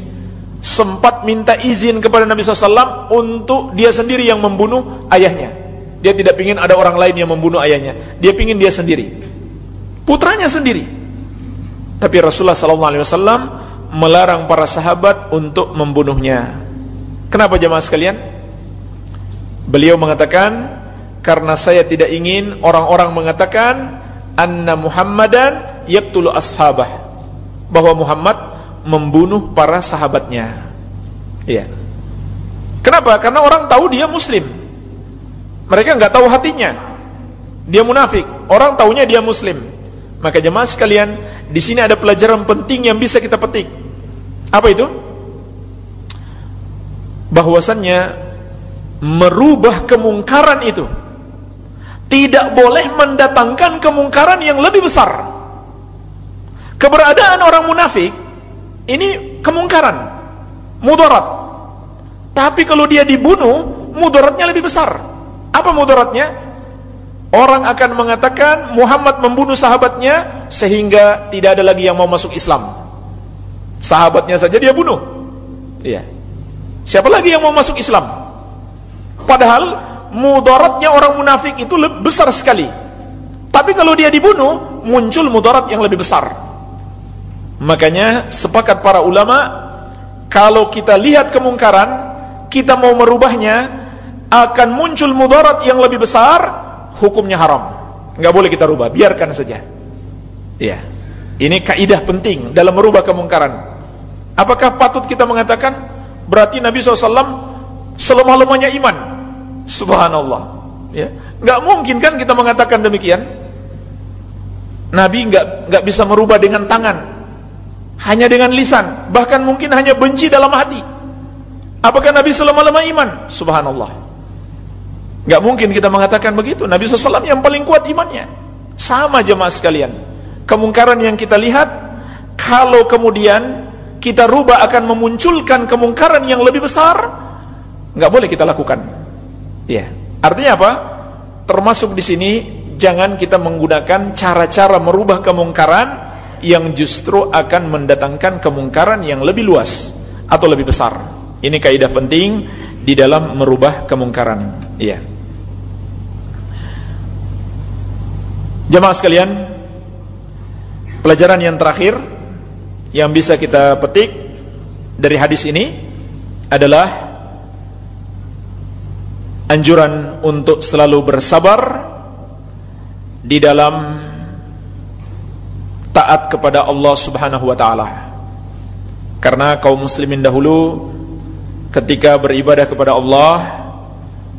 sempat minta izin kepada Nabi SAW untuk dia sendiri yang membunuh ayahnya. Dia tidak ingin ada orang lain yang membunuh ayahnya. Dia ingin dia sendiri. Putranya sendiri. Tapi Rasulullah SAW melarang para sahabat untuk membunuhnya. Kenapa jemaah sekalian? Beliau mengatakan, karena saya tidak ingin orang-orang mengatakan anna Muhammadan yaqtulu ashabah. Bahwa Muhammad membunuh para sahabatnya. Iya. Kenapa? Karena orang tahu dia muslim. Mereka nggak tahu hatinya. Dia munafik. Orang tahunya dia muslim. Maka jemaah sekalian, di sini ada pelajaran penting yang bisa kita petik. Apa itu? Bahwasannya merubah kemungkaran itu tidak boleh mendatangkan kemungkaran yang lebih besar. Keberadaan orang munafik ini kemungkaran, mudarat. Tapi kalau dia dibunuh, mudaratnya lebih besar. Apa mudaratnya? Orang akan mengatakan Muhammad membunuh sahabatnya sehingga tidak ada lagi yang mau masuk Islam. Sahabatnya saja dia bunuh. Iya. Siapa lagi yang mau masuk Islam? Padahal mudaratnya orang munafik itu lebih besar sekali. Tapi kalau dia dibunuh, muncul mudarat yang lebih besar. Makanya sepakat para ulama kalau kita lihat kemungkaran, kita mau merubahnya akan muncul mudarat yang lebih besar, hukumnya haram. Enggak boleh kita rubah, biarkan saja. Ya. Ini kaidah penting dalam merubah kemungkaran. Apakah patut kita mengatakan berarti Nabi SAW selemah-lemahnya iman? Subhanallah. Ya. Enggak mungkin kan kita mengatakan demikian. Nabi enggak enggak bisa merubah dengan tangan, hanya dengan lisan, bahkan mungkin hanya benci dalam hati. Apakah Nabi selama-lama iman? Subhanallah. Gak mungkin kita mengatakan begitu. Nabi SAW yang paling kuat imannya. Sama jemaah sekalian. Kemungkaran yang kita lihat, kalau kemudian kita rubah akan memunculkan kemungkaran yang lebih besar, nggak boleh kita lakukan. Ya, artinya apa? Termasuk di sini jangan kita menggunakan cara-cara merubah kemungkaran yang justru akan mendatangkan kemungkaran yang lebih luas atau lebih besar. Ini kaidah penting di dalam merubah kemungkaran. Iya. Jemaah sekalian, pelajaran yang terakhir yang bisa kita petik dari hadis ini adalah anjuran untuk selalu bersabar di dalam taat kepada Allah Subhanahu wa taala. Karena kaum muslimin dahulu ketika beribadah kepada Allah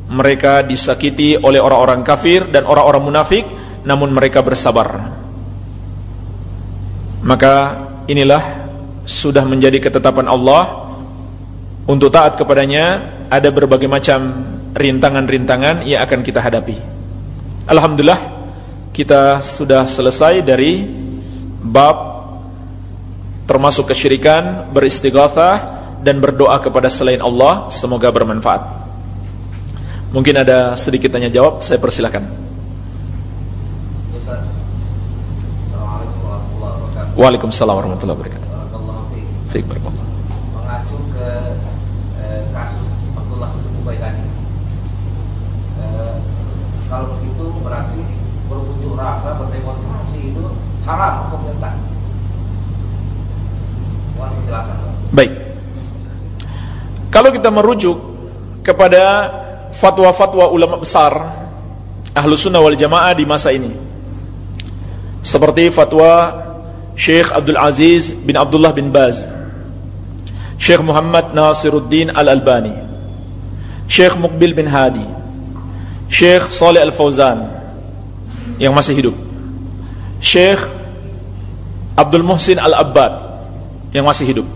mereka disakiti oleh orang-orang kafir dan orang-orang munafik namun mereka bersabar. Maka inilah sudah menjadi ketetapan Allah untuk taat kepadanya ada berbagai macam rintangan-rintangan yang akan kita hadapi. Alhamdulillah kita sudah selesai dari bab termasuk kesyirikan, beristighatsah dan berdoa kepada selain Allah, semoga bermanfaat. Mungkin ada sedikit tanya jawab, saya persilakan. Waalaikumsalam warahmatullahi wabarakatuh. Fiik barakallah. Mengacu ke eh, kasus Abdullah bin Ubay tadi. Eh, kalau begitu berarti berunjuk rasa berdemonstrasi itu haram hukumnya Ustaz. Mohon penjelasan. Baik. kalau kita merujuk kepada fatwa-fatwa ulama besar ahlu sunnah wal jamaah di masa ini seperti fatwa Syekh Abdul Aziz bin Abdullah bin Baz Syekh Muhammad Nasiruddin Al-Albani Syekh Muqbil bin Hadi Syekh Saleh Al-Fauzan yang masih hidup Syekh Abdul Muhsin Al-Abbad yang masih hidup.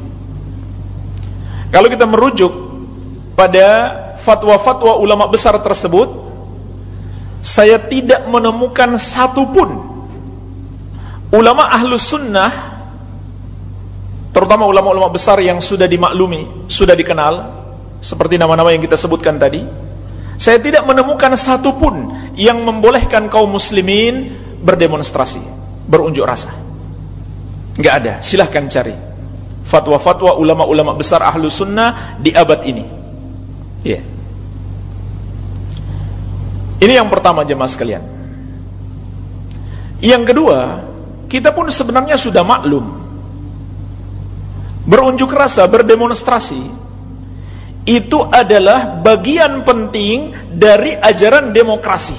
Kalau kita merujuk pada fatwa-fatwa ulama besar tersebut, saya tidak menemukan satupun ulama ahlu sunnah, terutama ulama-ulama besar yang sudah dimaklumi, sudah dikenal, seperti nama-nama yang kita sebutkan tadi, saya tidak menemukan satupun yang membolehkan kaum muslimin berdemonstrasi, berunjuk rasa. Enggak ada, silahkan cari fatwa-fatwa ulama-ulama besar ahlu sunnah di abad ini. Ya. Yeah. Ini yang pertama jemaah sekalian. Yang kedua, kita pun sebenarnya sudah maklum. Berunjuk rasa, berdemonstrasi itu adalah bagian penting dari ajaran demokrasi.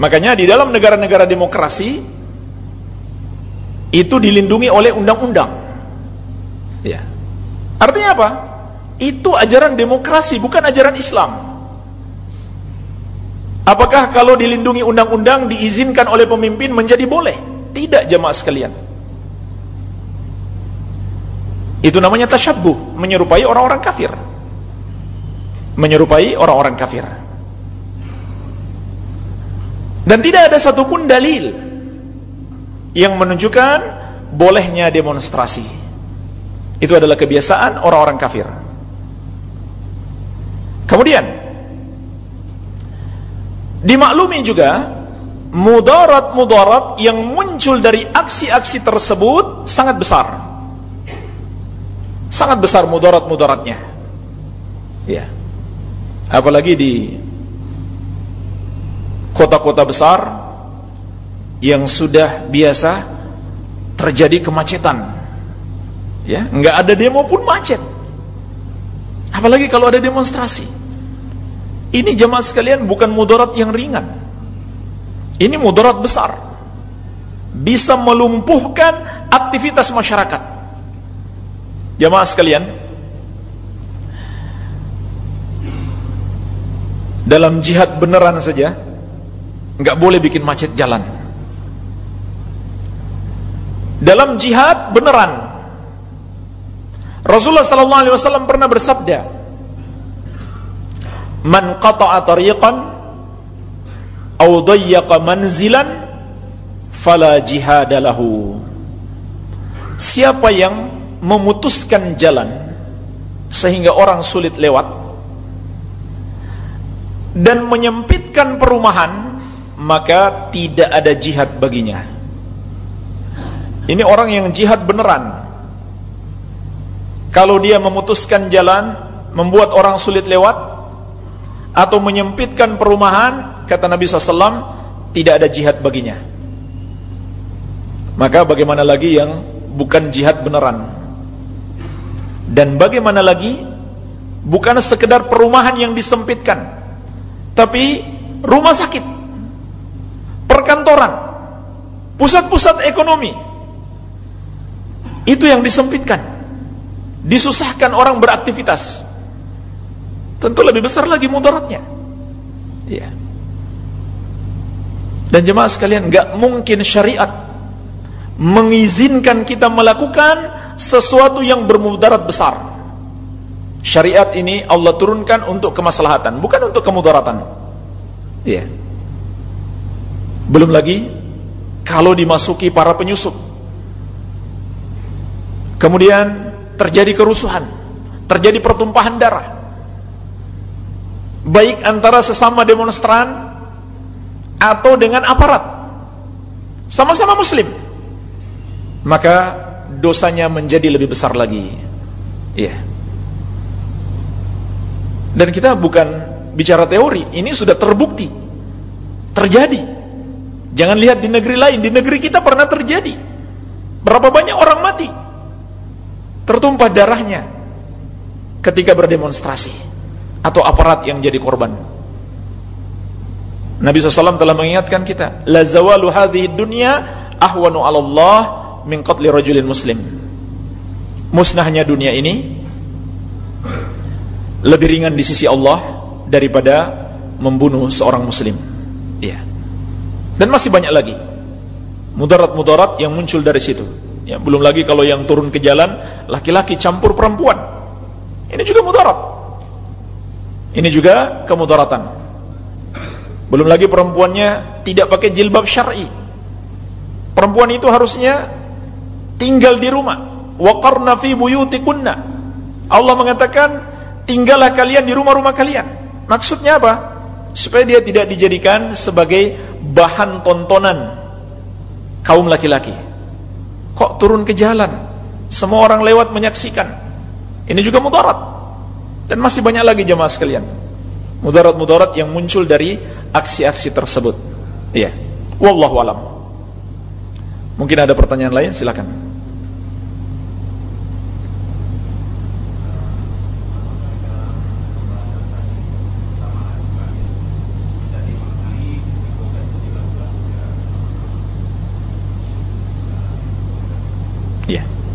Makanya di dalam negara-negara demokrasi itu dilindungi oleh undang-undang. Ya. Artinya apa? Itu ajaran demokrasi, bukan ajaran Islam. Apakah kalau dilindungi undang-undang diizinkan oleh pemimpin menjadi boleh? Tidak jemaah sekalian. Itu namanya tasyabbuh, menyerupai orang-orang kafir. Menyerupai orang-orang kafir. Dan tidak ada satupun dalil yang menunjukkan bolehnya demonstrasi. Itu adalah kebiasaan orang-orang kafir. Kemudian dimaklumi juga mudarat-mudarat yang muncul dari aksi-aksi tersebut sangat besar. Sangat besar mudarat-mudaratnya. Ya. Apalagi di kota-kota besar yang sudah biasa terjadi kemacetan. Ya, nggak ada demo pun macet. Apalagi kalau ada demonstrasi. Ini jemaah sekalian bukan mudarat yang ringan. Ini mudarat besar. Bisa melumpuhkan aktivitas masyarakat. Jemaah sekalian, dalam jihad beneran saja nggak boleh bikin macet jalan dalam jihad beneran. Rasulullah sallallahu alaihi wasallam pernah bersabda, "Man qata'a tariqan aw dayyaqa manzilan fala jihada lahu." Siapa yang memutuskan jalan sehingga orang sulit lewat dan menyempitkan perumahan, maka tidak ada jihad baginya. Ini orang yang jihad beneran. Kalau dia memutuskan jalan, membuat orang sulit lewat, atau menyempitkan perumahan, kata Nabi SAW, tidak ada jihad baginya. Maka bagaimana lagi yang bukan jihad beneran? Dan bagaimana lagi bukan sekedar perumahan yang disempitkan, tapi rumah sakit, perkantoran, pusat-pusat ekonomi, itu yang disempitkan. Disusahkan orang beraktivitas. Tentu lebih besar lagi mudaratnya. Ya. Dan jemaah sekalian, nggak mungkin syariat mengizinkan kita melakukan sesuatu yang bermudarat besar. Syariat ini Allah turunkan untuk kemaslahatan, bukan untuk kemudaratan. Iya. Belum lagi kalau dimasuki para penyusup Kemudian terjadi kerusuhan, terjadi pertumpahan darah. Baik antara sesama demonstran atau dengan aparat. Sama-sama muslim. Maka dosanya menjadi lebih besar lagi. Iya. Dan kita bukan bicara teori, ini sudah terbukti. Terjadi. Jangan lihat di negeri lain, di negeri kita pernah terjadi. Berapa banyak orang mati tertumpah darahnya ketika berdemonstrasi atau aparat yang jadi korban. Nabi SAW telah mengingatkan kita, la zawalu hadhihi dunya ahwanu 'ala Allah min qatli rajulin muslim. Musnahnya dunia ini lebih ringan di sisi Allah daripada membunuh seorang muslim. Iya. Dan masih banyak lagi mudarat-mudarat yang muncul dari situ. Ya, belum lagi kalau yang turun ke jalan laki-laki campur perempuan. Ini juga mudarat. Ini juga kemudaratan. Belum lagi perempuannya tidak pakai jilbab syar'i. Perempuan itu harusnya tinggal di rumah. Waqarna fi buyutikunna. Allah mengatakan, tinggallah kalian di rumah-rumah kalian. Maksudnya apa? Supaya dia tidak dijadikan sebagai bahan tontonan kaum laki-laki. Kok turun ke jalan? Semua orang lewat menyaksikan. Ini juga mudarat. Dan masih banyak lagi jemaah sekalian. Mudarat-mudarat yang muncul dari aksi-aksi tersebut. Iya. Wallahu alam. Mungkin ada pertanyaan lain, silakan.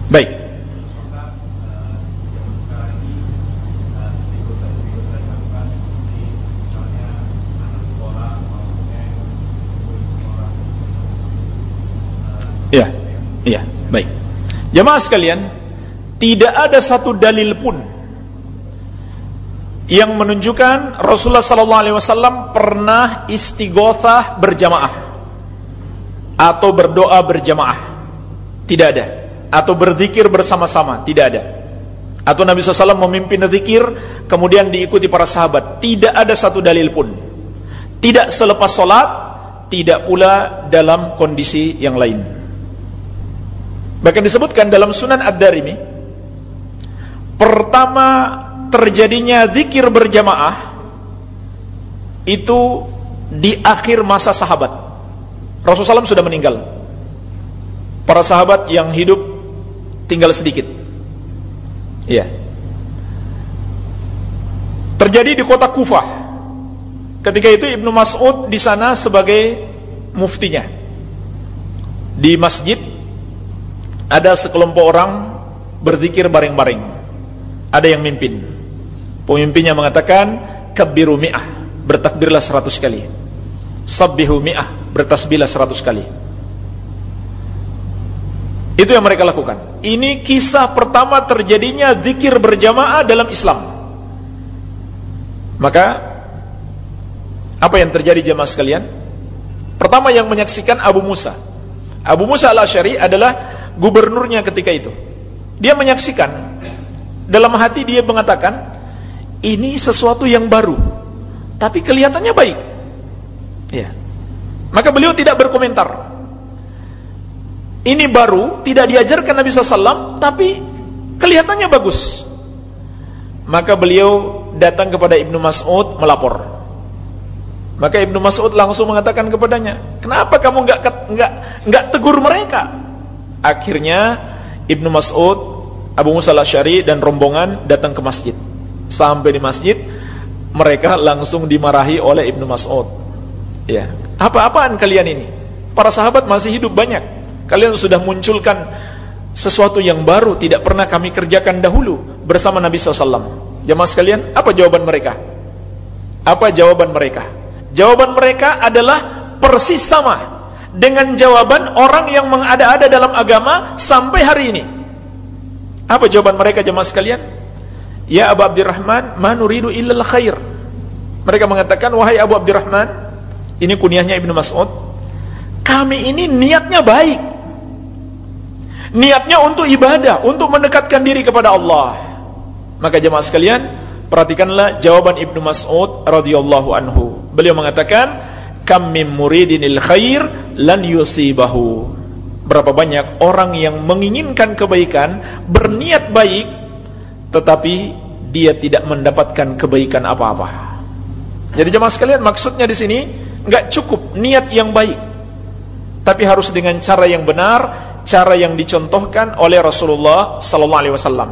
Baik. Iya, iya, baik. Jemaah sekalian, tidak ada satu dalil pun yang menunjukkan Rasulullah sallallahu alaihi wasallam pernah istighothah berjamaah atau berdoa berjamaah. Tidak ada atau berzikir bersama-sama, tidak ada. Atau Nabi SAW memimpin zikir kemudian diikuti para sahabat, tidak ada satu dalil pun. Tidak selepas solat, tidak pula dalam kondisi yang lain. Bahkan disebutkan dalam Sunan Ad-Darimi, pertama terjadinya zikir berjamaah itu di akhir masa sahabat. Rasulullah SAW sudah meninggal. Para sahabat yang hidup tinggal sedikit. Iya. Terjadi di kota Kufah. Ketika itu Ibnu Mas'ud di sana sebagai muftinya. Di masjid ada sekelompok orang berzikir bareng-bareng. Ada yang mimpin. Pemimpinnya mengatakan kabbiru mi'ah, bertakbirlah seratus kali. Sabbihu mi'ah, bertasbihlah seratus kali. Itu yang mereka lakukan. Ini kisah pertama terjadinya zikir berjamaah dalam Islam. Maka apa yang terjadi jemaah sekalian? Pertama yang menyaksikan Abu Musa. Abu Musa al-Asy'ari adalah gubernurnya ketika itu. Dia menyaksikan dalam hati dia mengatakan ini sesuatu yang baru tapi kelihatannya baik. Ya. Maka beliau tidak berkomentar ini baru, tidak diajarkan Nabi SAW, tapi kelihatannya bagus. Maka beliau datang kepada Ibnu Mas'ud melapor. Maka Ibnu Mas'ud langsung mengatakan kepadanya, kenapa kamu nggak nggak nggak tegur mereka? Akhirnya Ibnu Mas'ud, Abu Musa al-Syari dan rombongan datang ke masjid. Sampai di masjid, mereka langsung dimarahi oleh Ibnu Mas'ud. Ya, apa-apaan kalian ini? Para sahabat masih hidup banyak. Kalian sudah munculkan sesuatu yang baru tidak pernah kami kerjakan dahulu bersama Nabi SAW. Jemaah sekalian, apa jawaban mereka? Apa jawaban mereka? Jawaban mereka adalah persis sama dengan jawaban orang yang mengada-ada dalam agama sampai hari ini. Apa jawaban mereka jemaah sekalian? Ya Abu Abdurrahman, ma nuridu illal khair. Mereka mengatakan, wahai Abu Abdurrahman, ini kunyahnya Ibnu Mas'ud, kami ini niatnya baik niatnya untuk ibadah, untuk mendekatkan diri kepada Allah. Maka jemaah sekalian, perhatikanlah jawaban Ibnu Mas'ud radhiyallahu anhu. Beliau mengatakan, "Kam min muridinil khair lan yusibahu." Berapa banyak orang yang menginginkan kebaikan, berniat baik, tetapi dia tidak mendapatkan kebaikan apa-apa. Jadi jemaah sekalian, maksudnya di sini enggak cukup niat yang baik, tapi harus dengan cara yang benar, cara yang dicontohkan oleh Rasulullah sallallahu alaihi wasallam.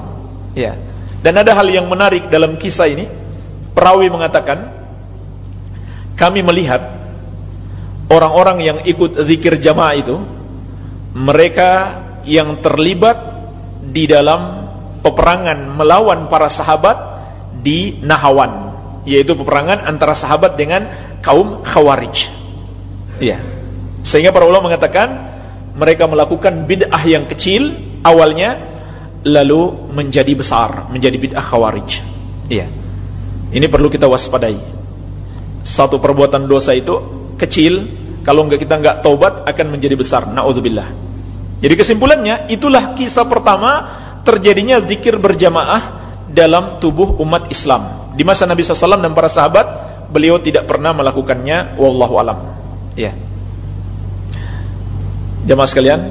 Ya. Dan ada hal yang menarik dalam kisah ini. Perawi mengatakan, kami melihat orang-orang yang ikut zikir jamaah itu, mereka yang terlibat di dalam peperangan melawan para sahabat di Nahawan, yaitu peperangan antara sahabat dengan kaum Khawarij. Iya. Sehingga para ulama mengatakan mereka melakukan bid'ah yang kecil awalnya lalu menjadi besar, menjadi bid'ah Khawarij. Iya. Ini perlu kita waspadai. Satu perbuatan dosa itu kecil, kalau enggak kita enggak taubat akan menjadi besar. Nauzubillah. Jadi kesimpulannya itulah kisah pertama terjadinya zikir berjamaah dalam tubuh umat Islam. Di masa Nabi SAW dan para sahabat, beliau tidak pernah melakukannya. Wallahu alam. Ya. Jamaah sekalian,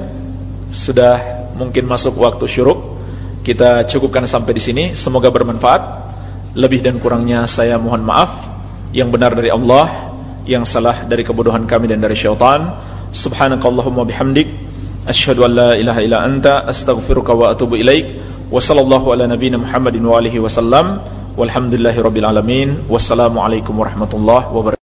sudah mungkin masuk waktu syuruk. Kita cukupkan sampai di sini. Semoga bermanfaat. Lebih dan kurangnya saya mohon maaf. Yang benar dari Allah, yang salah dari kebodohan kami dan dari syaitan. Subhanakallahumma bihamdik asyhadu an la ilaha illa anta astaghfiruka wa atubu ilaik. Wa sallallahu ala nabiyyina Muhammadin wa alihi wasallam. Walhamdulillahirabbil alamin. Wassalamualaikum warahmatullahi wabarakatuh.